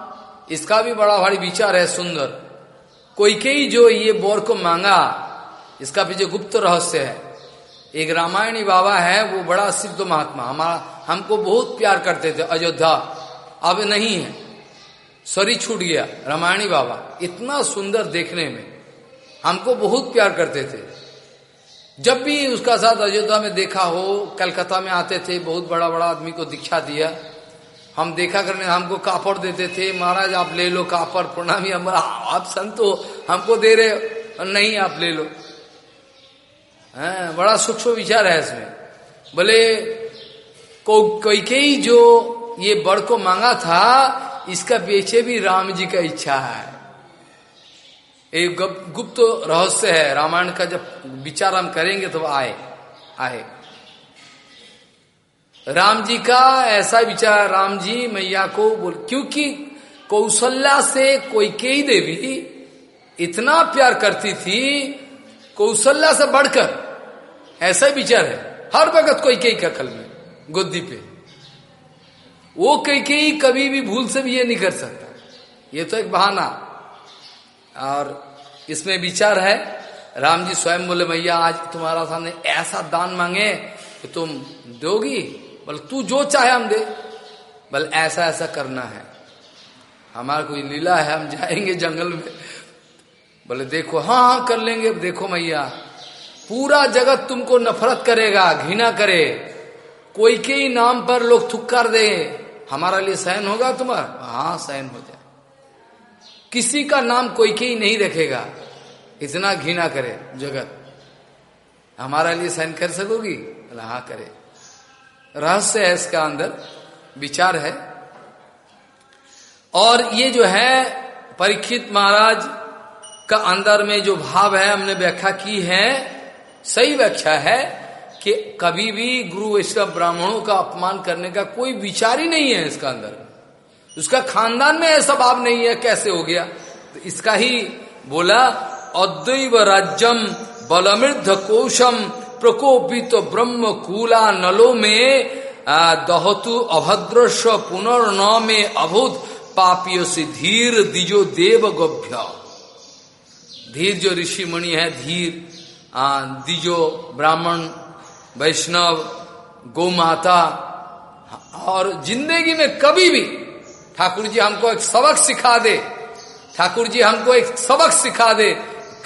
इसका भी बड़ा भारी विचार है सुंदर। कोई कई जो ये बोर को मांगा, इसका पीछे गुप्त रहस्य है। एक रामायणी बाबा है, वो बड़ा सिद्ध महात्मा। हमारा हमको बहुत प्यार करते थे, अयोध्या। अब नहीं है। सरी छूट गया, रामायणी बाबा। इतना सुंदर देखने में। हमको बहुत प्यार करते थे। जब भी उसका साथ अयोध्या में देखा हो कलकत्ता में आते थे बहुत बड़ा बड़ा आदमी को दीक्षा दिया। हम देखा करने हमको कापड़ देते थे महाराज आप ले लो कापड़ प्रणामी हमारा आप संतो हमको दे रहे नहीं आप ले लो। है बड़ा सूक्ष्म विचार है इसमें। बोले को, कोई कई जो ये बड़ को मांगा था इसका पीछे भी राम जी का इच्छा है। एक गुप्त रहस्य है। रामायण का जब विचार हम करेंगे तो आए आए। राम जी का ऐसा विचार, राम जी मैया को बोल, क्योंकि कौशल्या से कोई देवी इतना प्यार करती थी, कौशल्या से बढ़कर ऐसा विचार है। हर वक्त कोई कई का कल में गुद्दी पे। वो कई कई कभी भी भूल से भी ये नहीं कर सकता। ये तो एक बहाना। और इसमें विचार है, राम जी स्वयं बोले, भैया, आज तुम्हारा सामने ऐसा दान मांगे कि तुम दोगी, बोले, तू जो चाहे हम दे। बोले, ऐसा ऐसा करना है। हमारा कोई लीला है, हम जाएँगे जंगल में। बोले, देखो हाँ हाँ कर लेंगे। देखो मैया, पूरा जगत तुमको नफरत करेगा, घृणा करे। कोई के ही नाम पर लोग थुक्कार दे। हमारा लिए सहन होगा तुम्हारा? हाँ सहन हो। जाए किसी का नाम कोई के ही नहीं रखेगा। इतना घृणा करे जगत। हमारा लिए सहन कर सकोगी? हाँ करे। रहस्य है इसका अंदर। विचार है। और ये जो है, परीक्षित महाराज का अंदर में जो भाव है, हमने व्याख्या की है, सही व्याख्या है कि कभी भी गुरु वैष्णव ब्राह्मणों का अपमान करने का कोई विचार ही नहीं है इसका अंदर। उसका खानदान में ऐसा भाव नहीं है कैसे हो गया? तो इसका ही बोला अद्वैव राज्यम बलमृद्ध कोशम प्रकोपित ब्रह्म कूला नलो में दहतु अभद्रश पुनर्न में अभूत पापियों से धीर दिजो देव गोभ्य। धीर जो ऋषि मुनि है धीर आ, दिजो ब्राह्मण वैष्णव गौ माता और ज़िंदगी में कभी भी ठाकुर जी हमको एक सबक सिखा दे। ठाकुर जी हमको एक सबक सिखा दे।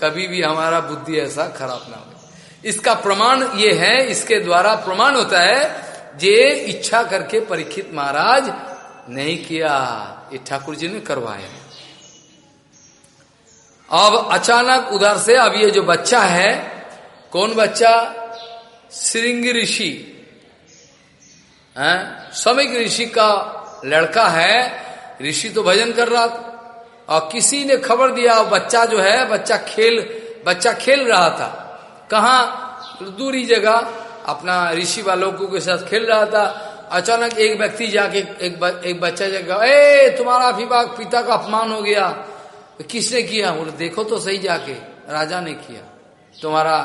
कभी भी हमारा बुद्धि ऐसा खराब ना हो। इसका प्रमाण ये है, इसके द्वारा प्रमाण होता है, जे इच्छा करके परीक्षित महाराज नहीं किया, ये ठाकुर जी ने करवाया। अब अचानक उधर से अब ये जो बच्चा है, कौन बच्चा? श्रृंग ऋषि। समिक ऋषि का लड़का है, ऋषि तो भजन कर रहा था। और किसी ने खबर दिया बच्चा जो है, बच्चा खेल बच्चा खेल रहा था। कहा? दूरी जगह अपना ऋषि वालों के साथ खेल रहा था। अचानक एक व्यक्ति जाके एक एक बच्चा जगह ए, तुम्हारा विभाग पिता का अपमान हो गया। किसने किया? बोले, देखो तो सही जाके, राजा ने किया। तुम्हारा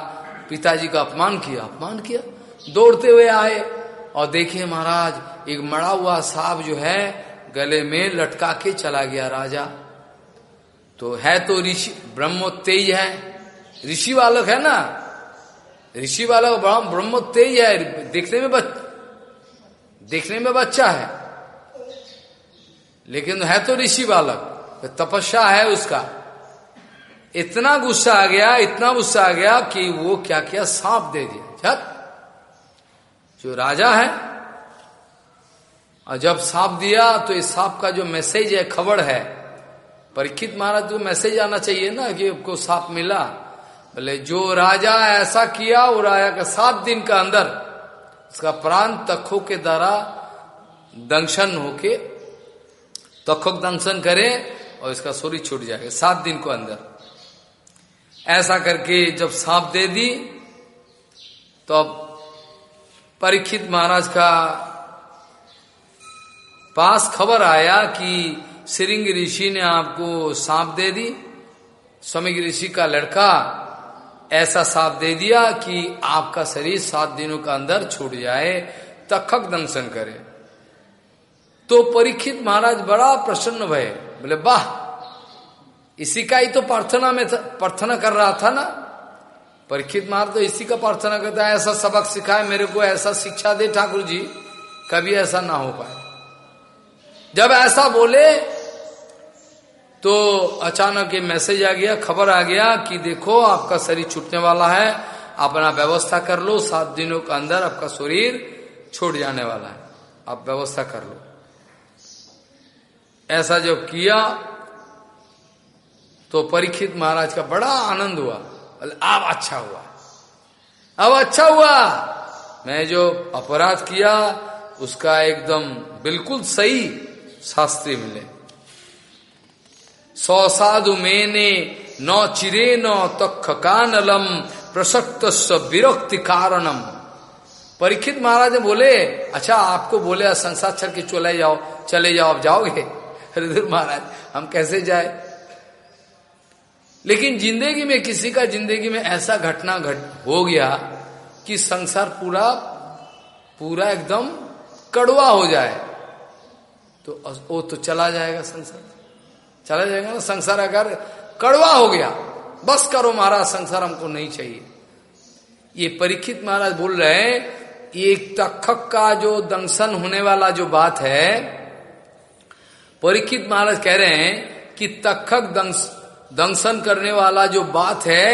पिताजी का अपमान किया। अपमान किया? दौड़ते हुए आए और देखे महाराज एक मरा हुआ सांप जो है, गले में लटका के चला गया राजा। तो है तो ऋषि ब्रह्मो तेज है। ऋषि बालक है ना? ऋषि बालक ब्रह्मो तेज है। देखने में बच, देखने में बच्चा है। लेकिन है तो ऋषि बालक। तपस्या है उसका। इतना गुस्सा आ गया, इतना गुस्सा आ गया कि वो क्या किया सांप दे दिया। छत जो राजा है और जब सांप दिया तो इस सांप का जो मैसेज है, खबर है। परीक्षित महाराज को मैसेज आना चाहिए ना कि आपको सांप मिला। बोले जो राजा ऐसा किया, वो राजा का सात दिन का अंदर उसका प्राण तखो के द्वारा दंशन होके तखोक दंशन करे और इसका सूर्य छूट जाएगा, सात दिन को अंदर। ऐसा करके जब सांप दे दी तो अब परीक्षित महाराज का पास खबर आया कि श्रृंग ऋषि ने आपको सांप दे दी। स्वामी ऋषि का लड़का ऐसा सांप दे दिया कि आपका शरीर सात दिनों का अंदर छूट जाए तखक दंशन करे। तो परीक्षित महाराज बड़ा प्रसन्न भय, बोले, वाह, इसी का ही तो प्रार्थना में प्रार्थना कर रहा था ना? परीक्षित महाराज तो इसी का प्रार्थना करता है, ऐसा सबक सिखाए, मेरे को ऐसा शिक्षा दे ठाकुर जी, कभी ऐसा ना हो पाए। जब ऐसा बोले तो अचानक ये मैसेज आ गया, खबर आ गया कि देखो, आपका शरीर छूटने वाला है, अपना व्यवस्था कर लो, सात दिनों के अंदर आपका शरीर छूट जाने वाला है। आप व्यवस्था कर लो। ऐसा जब किया तो परीक्षित महाराज का बड़ा आनंद हुआ। अब अच्छा हुआ। अब अच्छा हुआ। मैं जो अपराध किया, उसका एकदम बिल्कुल सही शास्त्री मिले। सौ साधु मेने, न चिरे न तख कानलम प्रसक्त विरक्ति कारणम। परीक्षित महाराज बोले अच्छा आपको बोले संसार छर के चले जाओ चले जाओ, आप जाओगे? हरिधर महाराज, हम कैसे जाए? लेकिन ज़िंदगी में, किसी का ज़िंदगी में ऐसा घटना घट, हो गया कि संसार पूरा पूरा एकदम कड़वा हो जाए। तो वो तो चला जाएगा संसार। चला जाएगा ना, संसार अगर कड़वा हो गया, बस करो महाराज, संसार हमको नहीं चाहिए। ये परीक्षित महाराज बोल रहे हैं, एक तखक का जो दंशन होने वाला जो बात है, परीक्षित महाराज कह रहे हैं कि तखक दंशन करने वाला जो बात है,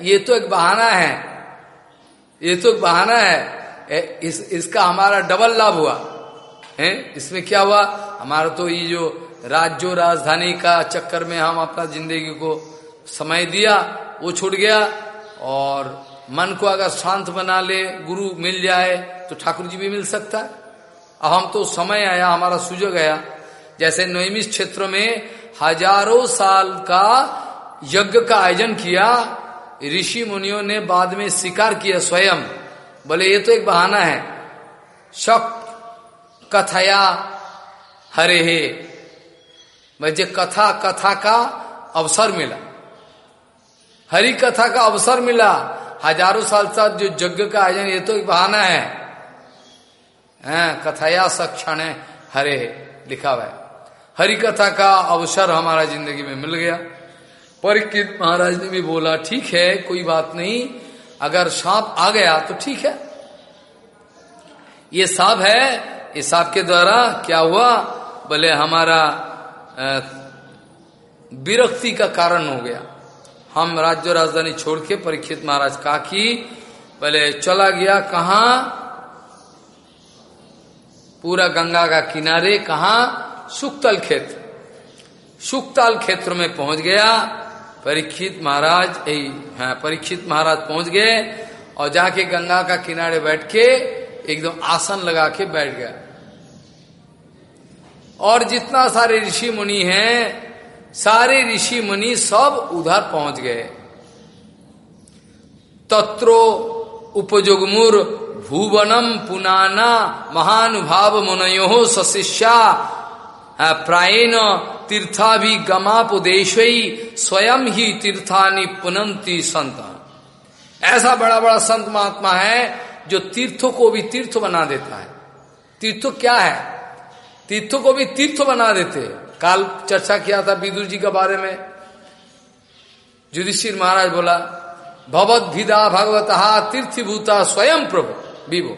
ये तो एक बहाना है। ये तो एक बहाना है। इस इसका हमारा डबल लाभ हुआ। है? इसमें क्या हुआ? हमारा तो ये जो राज्य राजधानी का चक्कर में हम अपना ज़िंदगी को समय दिया, वो छूट गया और मन को अगर शांत बना ले, गुरु मिल जाए तो ठाकुर जी भी मिल सकता है। अब हम तो समय आया, हमारा सुजग आया। जैसे नैमिष क्षेत्र में हज़ारों साल का यज्ञ का आयोजन किया, ऋषि मुनियों ने बाद में स्वीकार किया स्वयं। बोले, ये तो एक बहाना है। शक कथया हरे हे। मुझे कथा कथा का अवसर मिला। हरि कथा का अवसर मिला। हज़ारों साल तक जो यज्ञ का आयोजन, ये तो बहाना है। हैं, कथाया सक्षण है, हरे लिखा हुआ है। हरि कथा का अवसर हमारा ज़िंदगी में मिल गया। परीक्षित महाराज ने भी बोला, ठीक है, कोई बात नहीं, अगर सांप आ गया तो ठीक है। ये सांप है, इस सांप के द्वारा क्या हुआ? बोले हमारा विरक्ति का कारण हो गया। हम राज्य राजधानी छोड़ के परीक्षित महाराज का की पहले चला गया कहा? पूरा गंगा का किनारे कहा? सुक्तल क्षेत्र सुक्तल क्षेत्र में पहुँच गया, परीक्षित महाराज हाँ परीक्षित महाराज पहुँच गए और जाके गंगा का किनारे बैठ के एकदम आसन लगा के बैठ गया। और जितना सारे ऋषि मुनि हैं, सारे ऋषि मुनि सब उधर पहुँच गए। तत्रो उपजुगमुर भुवनम पुनाना महानुभाव मुनयो सशिष्या प्रायण तीर्था भी गमापदेश स्वयं ही तीर्थानि पुनंती संत ऐसा बड़ा बड़ा संत महात्मा है जो तीर्थों को भी तीर्थ बना देता है। तीर्थ क्या है? तीर्थों को भी तीर्थ बना देते। काल चर्चा किया था विदुर जी के बारे में। युधिष्ठिर महाराज बोला भगवत भिदा भगवत तीर्थभूता स्वयं प्रभु विभो।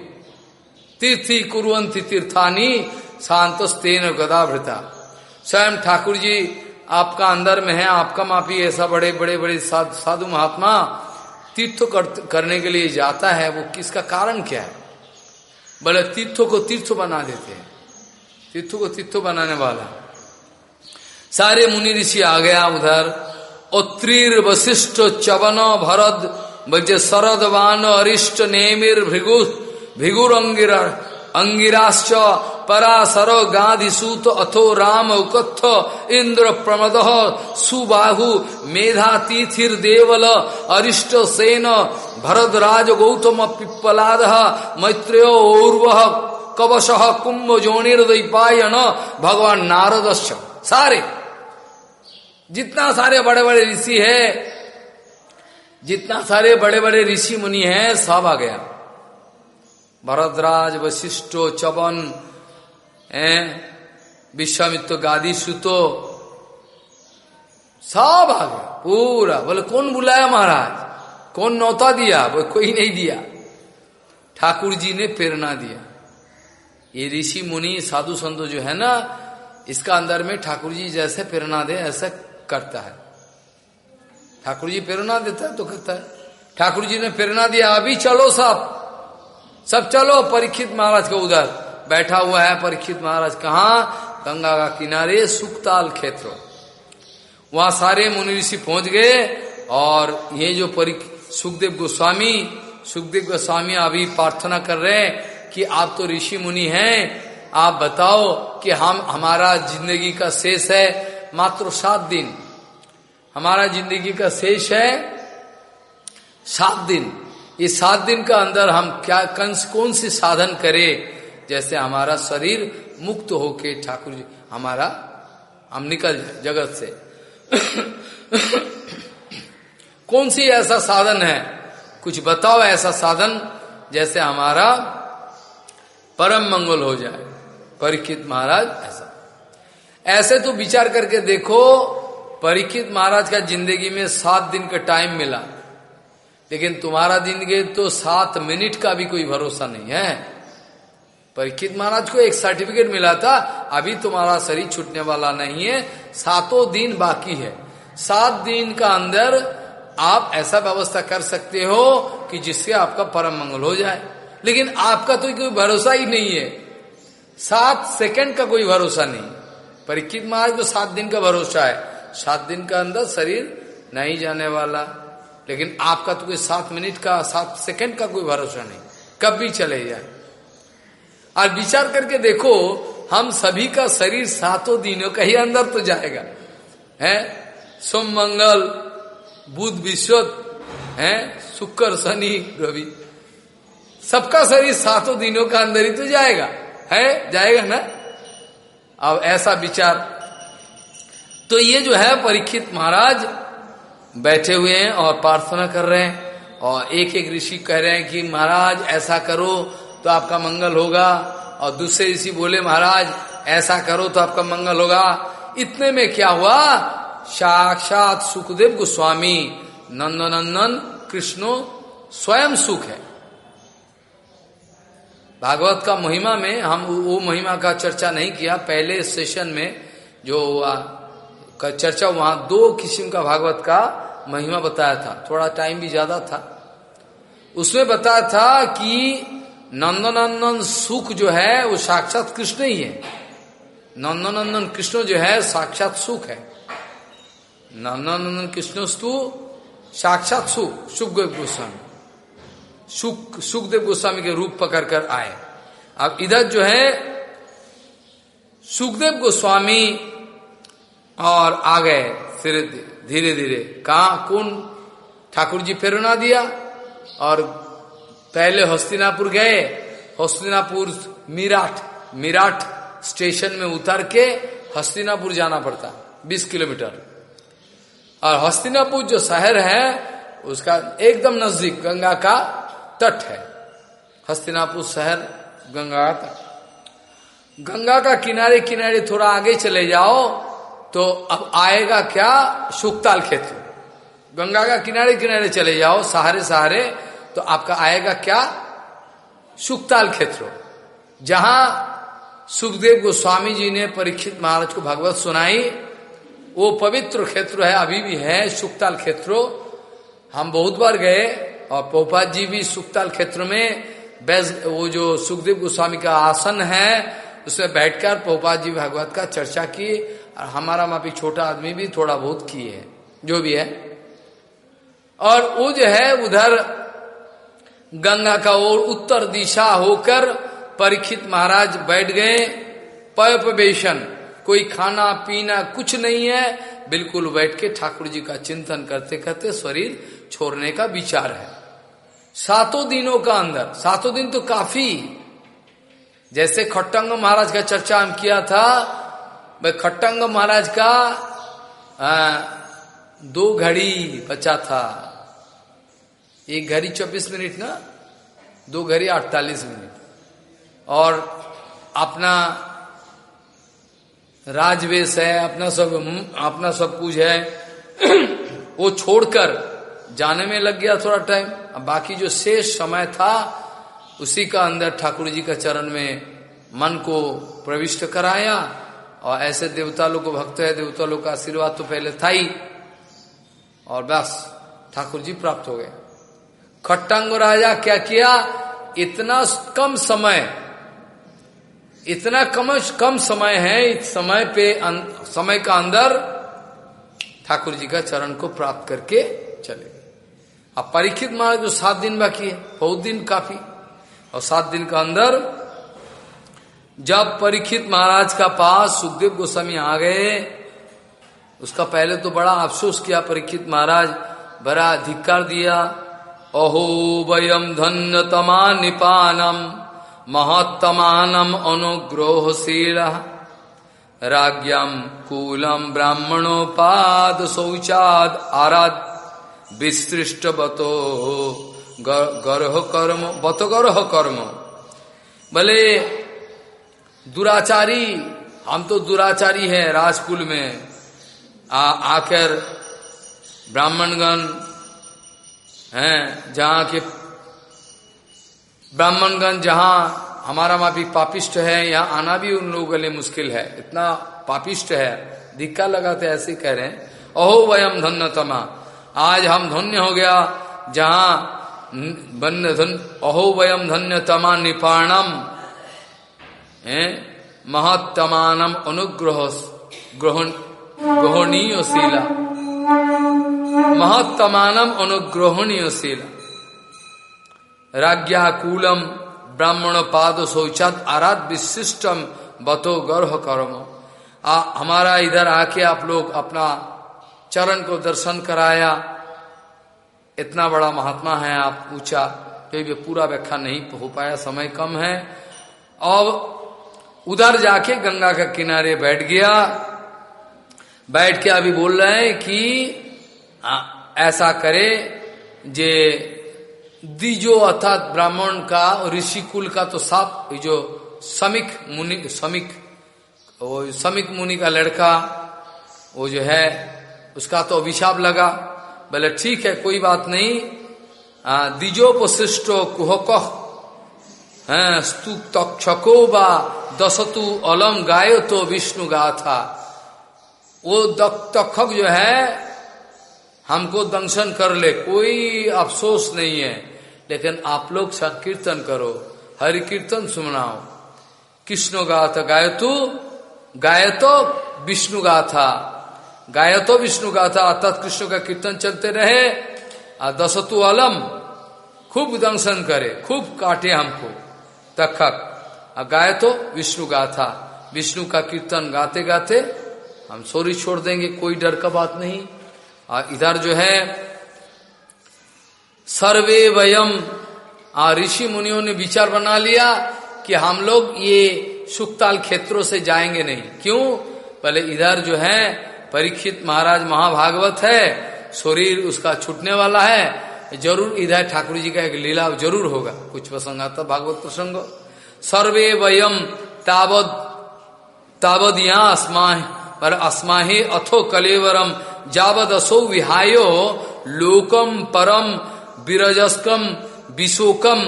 तीर्थी कुरुवंती तीर्थानी शांतस्तेन गदाभृता। स्वयं ठाकुर जी आपका अंदर में है आपका माफ़ी ऐसा बड़े बड़े बड़े साधु महात्मा तीर्थ कर, करने के लिए जाता है वो किसका कारण क्या है? बोले तीर्थों को तीर्थ बना देते हैं। तीर्थ को तीर्थ बनाने वाला। सारे मुनि ऋषि आ गया उधर। उत्तीर वशिष्ठ चवन भरद, बजे शरद वान अरिष्ट नेमिर भृगु, भिगुर अंगिर, अंगिराश्च पराशर गाधिसूत अथो राम उकत्थ, इंद्र प्रमद, सुबाहु मेधा तीथिर देवल, अरिष्ट सेन भरदराज गौतम पिप्पलाद, मैत्रेय ऊर्व कवश कुंभ जोनिर्दयपायन भगवान नारद सारे। जितना सारे बड़े बड़े ऋषि है, जितना सारे बड़े बड़े ऋषि मुनि हैं, सब आ गया। भरद्राज वशिष्ठो चवन विश्वामित्र गादी सुतो सब आ गया। पूरा। बोले, कौन बुलाया महाराज? कौन नौता दिया? वो कोई नहीं दिया। ठाकुर जी ने प्रेरणा दिया। ये ऋषि मुनि साधु संतो जो है ना, इसका अंदर में ठाकुर जी जैसे प्रेरणा दे, ऐसा करता है। ठाकुर जी प्रेरणा देता है तो करता है। ठाकुर जी ने प्रेरणा दिया अभी चलो सब सब चलो, परीक्षित महाराज का उधर। बैठा हुआ है परीक्षित महाराज, कहा? गंगा का किनारे, सुखताल क्षेत्र। वहाँ सारे मुनि ऋषि पहुँच गए और ये जो परी, सुखदेव गोस्वामी सुखदेव गोस्वामी अभी प्रार्थना कर रहे हैं कि आप तो ऋषि मुनि हैं। आप बताओ कि हम, हमारा ज़िंदगी का शेष है मात्र सात दिन। हमारा ज़िंदगी का शेष है सात दिन। इस सात दिन का अंदर हम क्या, कंस कौन सी साधन करें? जैसे हमारा शरीर मुक्त होके ठाकुर जी, हमारा, हम निकल जाए जगत से। कौन सी ऐसा साधन है? कुछ बताओ ऐसा साधन, जैसे हमारा परम मंगल हो जाए। परीक्षित महाराज, ऐसा। ऐसे तो विचार करके देखो परीक्षित महाराज का ज़िंदगी में सात दिन का टाइम मिला। लेकिन तुम्हारा ज़िंदगी तो सात मिनट का भी कोई भरोसा नहीं है। परीक्षित महाराज को एक सर्टिफिकेट मिला था, अभी तुम्हारा शरीर छूटने वाला नहीं है, सातों दिन बाकी है। सात दिन का अंदर आप ऐसा व्यवस्था कर सकते हो कि जिससे आपका परम मंगल हो जाए। लेकिन आपका तो कोई भरोसा ही नहीं है। सात सेकंड का कोई भरोसा नहीं। परीक्षित महाराज को सात दिन का भरोसा है। सात दिन का अंदर शरीर नहीं जाने वाला। लेकिन आपका तो कोई सात मिनट का, सात सेकंड का कोई भरोसा नहीं। कब भी चले जाए। और विचार करके देखो, हम सभी का शरीर सातों दिनों का ही अंदर तो जाएगा। है? सोम मंगल, बुध विश्व है? शुक्र, शनि, रवि। सबका शरीर सातों दिनों का अंदर ही तो जाएगा। है? जाएगा ना? अब ऐसा विचार। तो ये जो है परीक्षित महाराज बैठे हुए हैं और प्रार्थना कर रहे हैं और एक एक ऋषि कह रहे हैं कि, महाराज, ऐसा करो तो आपका मंगल होगा। और दूसरे ऋषि बोले, महाराज, ऐसा करो तो आपका मंगल होगा। इतने में क्या हुआ? साक्षात सुखदेव गोस्वामी, नंदनंदन, कृष्णो, स्वयं सुख है। भागवत का महिमा में हम वो महिमा का चर्चा नहीं किया। पहले सेशन में जो का चर्चा वहाँ दो किस्म का भागवत का महिमा बताया था। थोड़ा टाइम भी ज़्यादा था। उसमें बताया था कि नंदनंदन सुख जो है, वो साक्षात कृष्ण ही है। नंदनंदन कृष्ण जो है, साक्षात सुख है। नंदनंदन कृष्ण साक्षात सुख सुखदेव गोस्वामी। सुख सुखदेव गोस्वामी के रूप पकड़ कर आए। अब इधर जो है सुखदेव गोस्वामी और आ गए। फिर धीरे धीरे, कहा, कौन? ठाकुर जी प्रेरणा दिया और पहले हस्तिनापुर गए। हस्तिनापुर मीराठ मीराठ स्टेशन में उतर के हस्तिनापुर जाना पड़ता 20 किलोमीटर। और हस्तिनापुर जो शहर है, उसका एकदम नज़दीक, गंगा का तट है। हस्तिनापुर शहर, गंगा तट। गंगा का किनारे किनारे थोड़ा आगे चले जाओ तो अब आएगा क्या? सुखताल क्षेत्र। गंगा का किनारे किनारे चले जाओ, सहारे सहारे तो आपका आएगा क्या? सुखताल क्षेत्र। जहाँ सुखदेव गोस्वामी जी ने परीक्षित महाराज को भगवत सुनाई, वो पवित्र क्षेत्र है, अभी भी है सुखताल क्षेत्र। हम बहुत बार गए और पोपात जी भी सुखताल क्षेत्र में बैस वो जो सुखदेव गोस्वामी का आसन है, उसमें बैठकर पोपात जी भागवत का चर्चा की और हमारा मापी छोटा आदमी भी थोड़ा बहुत किए है, जो भी है। और वो जो है, उधर गंगा का ओर उत्तर दिशा होकर परीक्षित महाराज बैठ गए। पयपवेशन कोई खाना, पीना कुछ नहीं है, बिल्कुल बैठ के ठाकुर जी का चिंतन करते करते शरीर छोड़ने का विचार है। सातों दिनों का अंदर सातों दिन तो काफ़ी। जैसे खट्टंग महाराज का चर्चा हम किया था भाई खट्टंग महाराज का आ, दो घड़ी बचा था। एक घड़ी चौबीस मिनट ना दो घड़ी अड़तालीस मिनट। और अपना राजवेश है अपना सब अपना सब कुछ है वो छोड़कर जाने में लग गया थोड़ा टाइम अब बाकी जो शेष समय था उसी का अंदर ठाकुर जी का चरण में मन को प्रविष्ट कराया और ऐसे देवता लोग को भक्त है देवता लोग का आशीर्वाद तो पहले था ही। और बस ठाकुर जी प्राप्त हो गए। खट्टांग राजा क्या किया? इतना कम समय इतना कम कम समय है इस समय पे अं, समय का अंदर ठाकुर जी का चरण को प्राप्त करके चले। अब परीक्षित महाराज जो सात दिन बाकी है, बहुत दिन काफ़ी। और सात दिन का अंदर, जब परीक्षित महाराज का पास सुखदेव गोस्वामी आ गए, उसका पहले तो बड़ा अफसोस किया परीक्षित महाराज, बड़ा धिक्कार दिया, अहो वयम धन्य तमा निपानम महत्तमानम अनुग्रोहशील, राज्ञम कूलम ब्राह्मणोपाद शौचाद आराध विसृष्ट बतो गर्ह कर्म, बत गर्ह कर्म। भले दुराचारी, हम तो दुराचारी है राजकुल में। आ आकर ब्राह्मणगण, हैं, जहाँ के ब्राह्मणगण जहाँ हमारा माफ़ी पापिष्ट है, यहाँ आना भी उन लोगों के लिए मुश्किल है। इतना पापिष्ट है धिक्का लगाते ऐसे कह रहे हैं। अहो वयम धन्यतमा। आज हम धन्य हो गया, जहाँ बन्य धन, अहो वयम धन्य तमा निपाणम महत्तमानम अनुग्रह ग्रहण, ग्रहणीय शीला। महत्तमानम अनुग्रहणीय शीला। राज्ञा कूलम ब्राह्मण पाद शौचात आराध विशिष्टम बतो गर्भ कर्म आ, हमारा इधर आके आप लोग अपना चरण को दर्शन कराया। इतना बड़ा महात्मा है आप ऊँचा तो ये पूरा व्याख्या नहीं हो पाया समय कम है। अब उधर जाके गंगा के किनारे बैठ गया। बैठ के अभी बोल रहे हैं कि आ, ऐसा करे जे दीजो अर्थात ब्राह्मण का ऋषि कुल का तो साफ़ जो समिक मुनि समिक वो समिक मुनि का लड़का वो जो है उसका तो अभिशाप लगा। बोले, ठीक है, कोई बात नहीं। दिजोपशिष्टो कुहक। स्तु तक्षको बा दसतु अलम गायो तो विष्णु गाथा। वो तक्षक जो है, हमको दंशन कर ले, कोई अफसोस नहीं है। लेकिन आप लोग संकीर्तन करो हरि कीर्तन सुनाओ कृष्ण गाथा गायतु, गायतो विष्णु गाथा। गाय तो विष्णु का था, अर्थात कृष्ण का कीर्तन चलते रहे। और दसतु अलम, खूब दंशन करे, खूब काटे हमको। तखक गाय तो विष्णु का था। विष्णु का कीर्तन गाते गाते हम सोरी छोड़ देंगे, कोई डर का बात नहीं। और इधर जो है, सर्वे वयम। ऋषि मुनियों ने विचार बना लिया कि हम लोग ये सुखताल क्षेत्रों से जाएँगे नहीं। क्यों? पहले इधर जो है परीक्षित महाराज महाभागवत है, शरीर उसका छूटने वाला है, ज़रूर इधर ठाकुर जी का एक लीला ज़रूर होगा। कुछ प्रसंग आता भागवत प्रसंग। सर्वे वयम तावद तावद यहाँ अस्मा पर अस्माहे अथो कलेवरम जावद असो विहायो, लोकम परम विरजस्कम विशोकम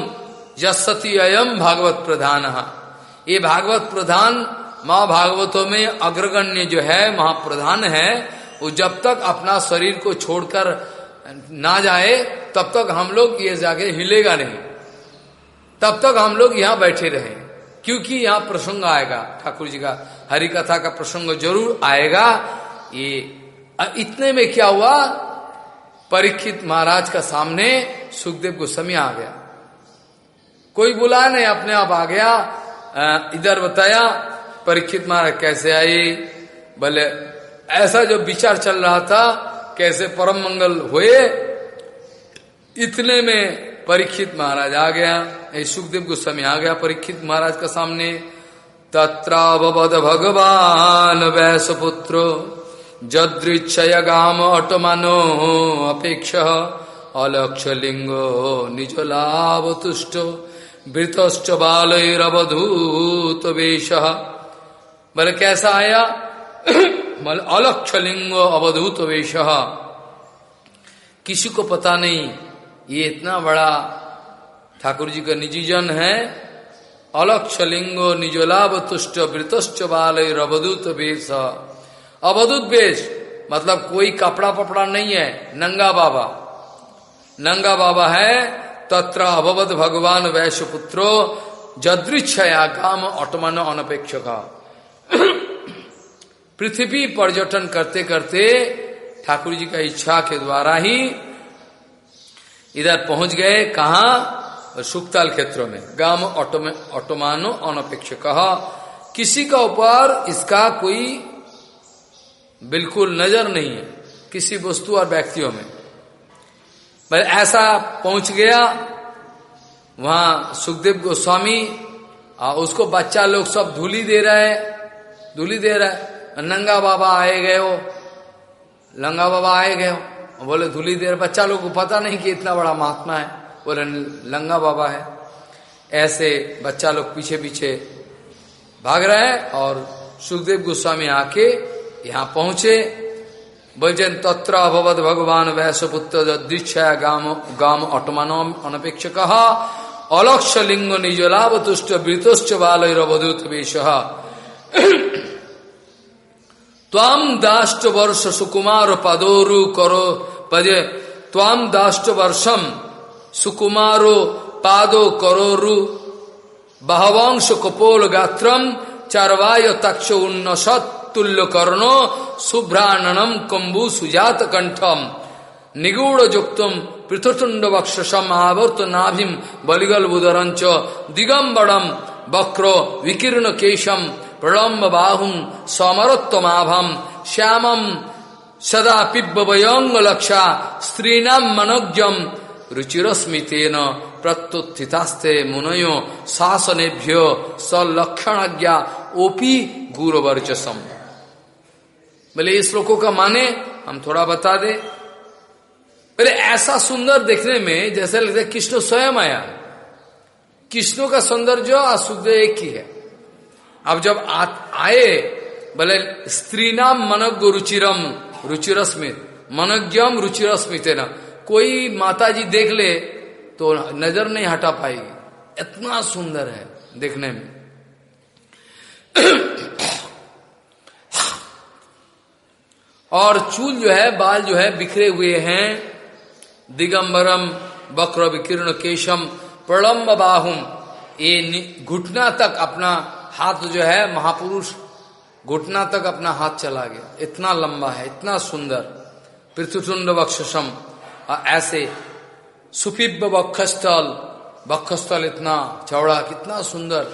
यशति अयम भागवत प्रधान। ये भागवत प्रधान महाभागवतों में अग्रगण्य जो है, महाप्रधान है, वो जब तक अपना शरीर को छोड़कर ना जाए, तब तक हम लोग ये जाके हिलेगा नहीं। तब तक हम लोग यहाँ बैठे रहे। क्योंकि यहाँ प्रसंग आएगा, ठाकुर जी का हरि कथा का प्रसंग ज़रूर आएगा। ये इतने में क्या हुआ? परीक्षित महाराज का सामने सुखदेव गोस्वामी आ गया। कोई बुला नहीं, अपने आप आ गया। इधर बताया परीक्षित महाराज, कैसे आई? बोले, ऐसा जो विचार चल रहा था, कैसे परम मंगल हुए? इतने में परीक्षित महाराज आ गया। सुखदेव गोस्वामी आ गया परीक्षित महाराज का सामने। तत्रावद भगवान वैस पुत्रो जदृक्षय गाम अटमानो अपेक्ष अलक्ष लिंगो निज लाभ तुष्ट, वृतश्च बालरवधूत वेश। बोले, कैसा आया? बोले अलक्ष लिंगो अवधूत वेश। किसी को पता नहीं, ये इतना बड़ा ठाकुर जी का निजी जन है। अलक्ष लिंगो निजोलाभ तुष्ट वृतश्च बाल अवधूत वेश। अवधुत वेश मतलब कोई कपड़ा पपड़ा नहीं है, नंगा बाबा। नंगा बाबा है, तत्र अभवत भगवान वैश्य पुत्रो जदृक्षया काम ऑटमान अनपेक्ष का पृथ्वी पर्यटन करते करते ठाकुर जी का इच्छा के द्वारा ही इधर पहुँच गए, कहा? सुखताल क्षेत्रों में। गाँव ऑटोमानो अनपेक्ष कहा किसी का ऊपर इसका कोई बिल्कुल नज़र नहीं है, किसी वस्तु और व्यक्तियों में। पर ऐसा पहुँच गया, वहाँ सुखदेव गोस्वामी उसको बच्चा लोग सब धूली दे रहा है, धूली दे रहा है। नंगा बाबा आए गए हो, लंगा बाबा आए गए हो। बोले, धूली देर बच्चा लोग को पता नहीं कि इतना बड़ा महात्मा है। बोले, लंगा बाबा है। ऐसे बच्चा लोग पीछे पीछे भाग रहे हैं और सुखदेव गोस्वामी आके यहाँ पहुँचे। बोलছেন तत्र अभवत भगवान वैश्यपुत्र दीक्षा गाम गाम अटमान अनपेक्षक। अलक्ष लिंग निजलाभ तुष्ट, वृतुश्च बालरवधूत वेश। ताम दाष्ट वर्ष सुकुमार पदोरु करो, पदे ताम दाष्ट वर्षम सुकुमारो पादो करोरु। बहवंश कपोल गात्रम चारवाय तक्ष उन्नसत तुल्य कर्णो शुभ्राननम कम्बु सुजात कंठम निगूढ़ जुक्तम पृथुटुंड वक्षसम आवर्त नाभिम बलिगल बुदरंच दिगंबरम वक्रो विकीर्ण केशम प्रलम्ब बाहुम समरत्वमाभम श्यामम सदा पिब्बयंग लक्षा स्त्रीणाम मनोज्ञम रुचिरस्मितेन प्रत्युत्थितास्ते मुनयो शासनेभ्यो सलक्षण ओपी गुरुवर्चसम बोले इस श्लोकों का माने, हम थोड़ा बता दे। बोले ऐसा सुंदर देखने में जैसे लगता है कृष्ण स्वयं आया। कृष्णों का सौंदर्य और सुखदेव एक ही है। अब जब आ, आए बोले स्त्री नाम मनज्ञ रुचिरम रुचिरस्मित मनज्ञम रुचिरस्मित ना कोई माता जी देख ले तो नज़र नहीं हटा पाएगी। इतना सुंदर है देखने में। और चूल जो है बाल जो है बिखरे हुए हैं। दिगंबरम वक्र विकीर्ण केशम प्रलम्ब बाहुम। ये घुटना तक अपना हाथ जो है, महापुरुष घुटना तक अपना हाथ चला गया। इतना लंबा है, इतना सुंदर। पृथ्वीटुंड वक्षसम ऐसे सुफिब वक्षस्थल वक्षस्थल इतना चौड़ा, कितना सुंदर।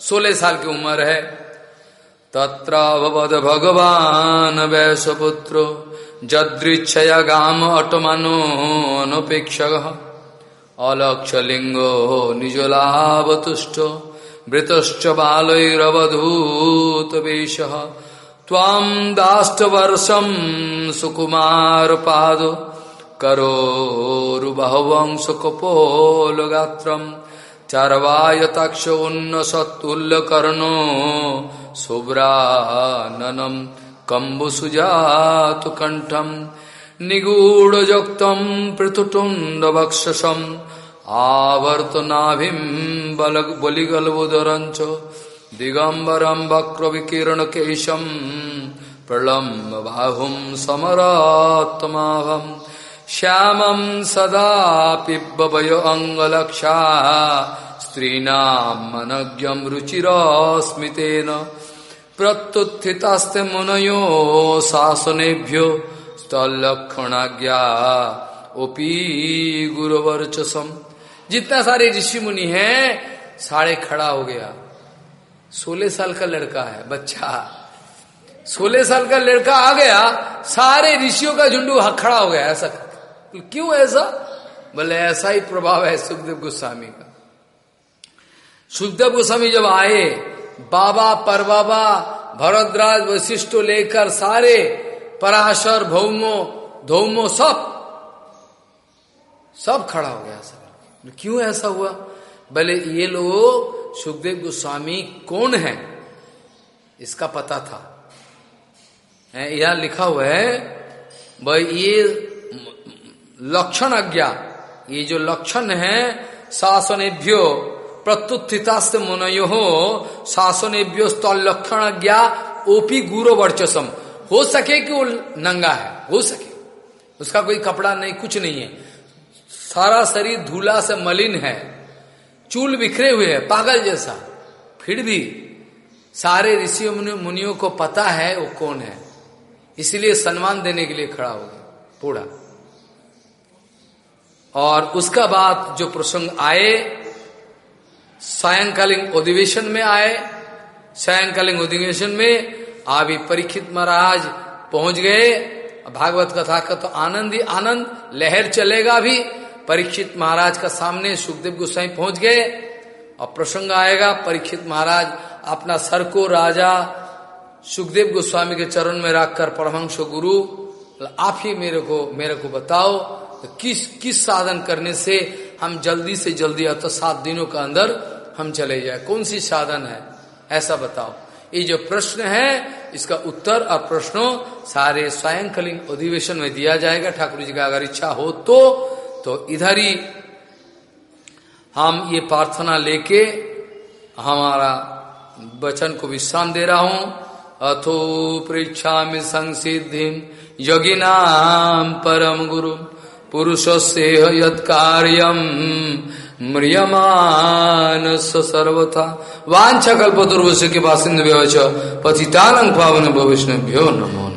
सोलह साल की उम्र है। तत्रावद भगवान वैशपुत्र जदृच्छया गाम अटमनो अटमनोपेक्ष अलक्षलिंगो निजलावतुष्ट वृतश्च बालैरवधूत वेश ताम दाष्टवर्षम सुकुमार पाद करोरुबहवंश कपोल गात्रम चारवायताक्ष उन्नसत्तुल्यकर्णो शुभ्राननम कम्बुसुजातु कंठम निगूढ़जोक्तम बलिगलबुदरंच दिगंबरम वक्र विकीर्ण केशम प्रलम्ब बाहुम समरात्माभम श्यामं सदा पिबय अंगलक्षा स्त्रीणाम मनज्ञम रुचिरस्मितेन। प्रत्युत्थितास्ते मुनयो शासनेभ्यो स्तलक्षणाज्ञा ओपी गुरुवर्चसम। जितना सारे ऋषि मुनि हैं, सारे खड़ा हो गया। सोलह साल का लड़का है, बच्चा। सोलह साल का लड़का आ गया, सारे ऋषियों का झुंडू खड़ा हो गया, ऐसा क्यों ऐसा? बोले, ऐसा ही प्रभाव है सुखदेव गोस्वामी का। सुखदेव गोस्वामी जब आए, बाबा, परबाबा भरद्राज वशिष्ठ लेकर सारे पराशर, भौमो, धौमो सब सब खड़ा हो गया सब क्यों ऐसा हुआ? भले ये लोग सुखदेव गोस्वामी कौन है? इसका पता था। यहाँ लिखा हुआ है, भाई ये लक्षण अज्ञा ये जो लक्षण है, शासनेभ्यो प्रत्युत्थितास्त मुनयो हो शासनेभ्यो स्थल लक्षण अज्ञा ओपी गुरु वर्चसम। हो सके कि वो नंगा है? हो सके। उसका कोई कपड़ा नहीं, कुछ नहीं है। सारा शरीर धूला से मलिन है, चूल बिखरे हुए है, पागल जैसा। फिर भी सारे ऋषियों मुनियों को पता है वो कौन है। इसलिए सम्मान देने के लिए खड़ा हो गया, पूरा। और उसका बाद जो प्रसंग आए, सायंकालीन अधिवेशन में आए, सायंकालीन अधिवेशन में अभी परीक्षित महाराज पहुँच गए। भागवत कथा का तो आनंद ही आनंद, लहर चलेगा भी। परीक्षित महाराज का सामने सुखदेव गोस्वाई पहुँच गए और प्रसंग आएगा, परीक्षित महाराज अपना सर को राजा सुखदेव गोस्वामी के चरण में रखकर परमहंस गुरु, आप ही मेरे को मेरे को बताओ तो किस किस साधन करने से हम जल्दी से जल्दी तो सात दिनों का अंदर हम चले जाए। कौन सी साधन है? ऐसा बताओ। ये जो प्रश्न है, इसका उत्तर और प्रश्नों सारे स्वयंकालीन अधिवेशन में दिया जाएगा। ठाकुर जी का अगर इच्छा हो तो तो इधर ही हम ये प्रार्थना लेके हमारा वचन को विश्राम दे रहा हूँ। अथो में संसिधि योगिनाम परम गुरु। पुरुष से यत्कार्यम म्रियमान सर्वथा। वांछा कल्प दुर्वश के पास पतितानंग पावन भविष्य भ्यो नमो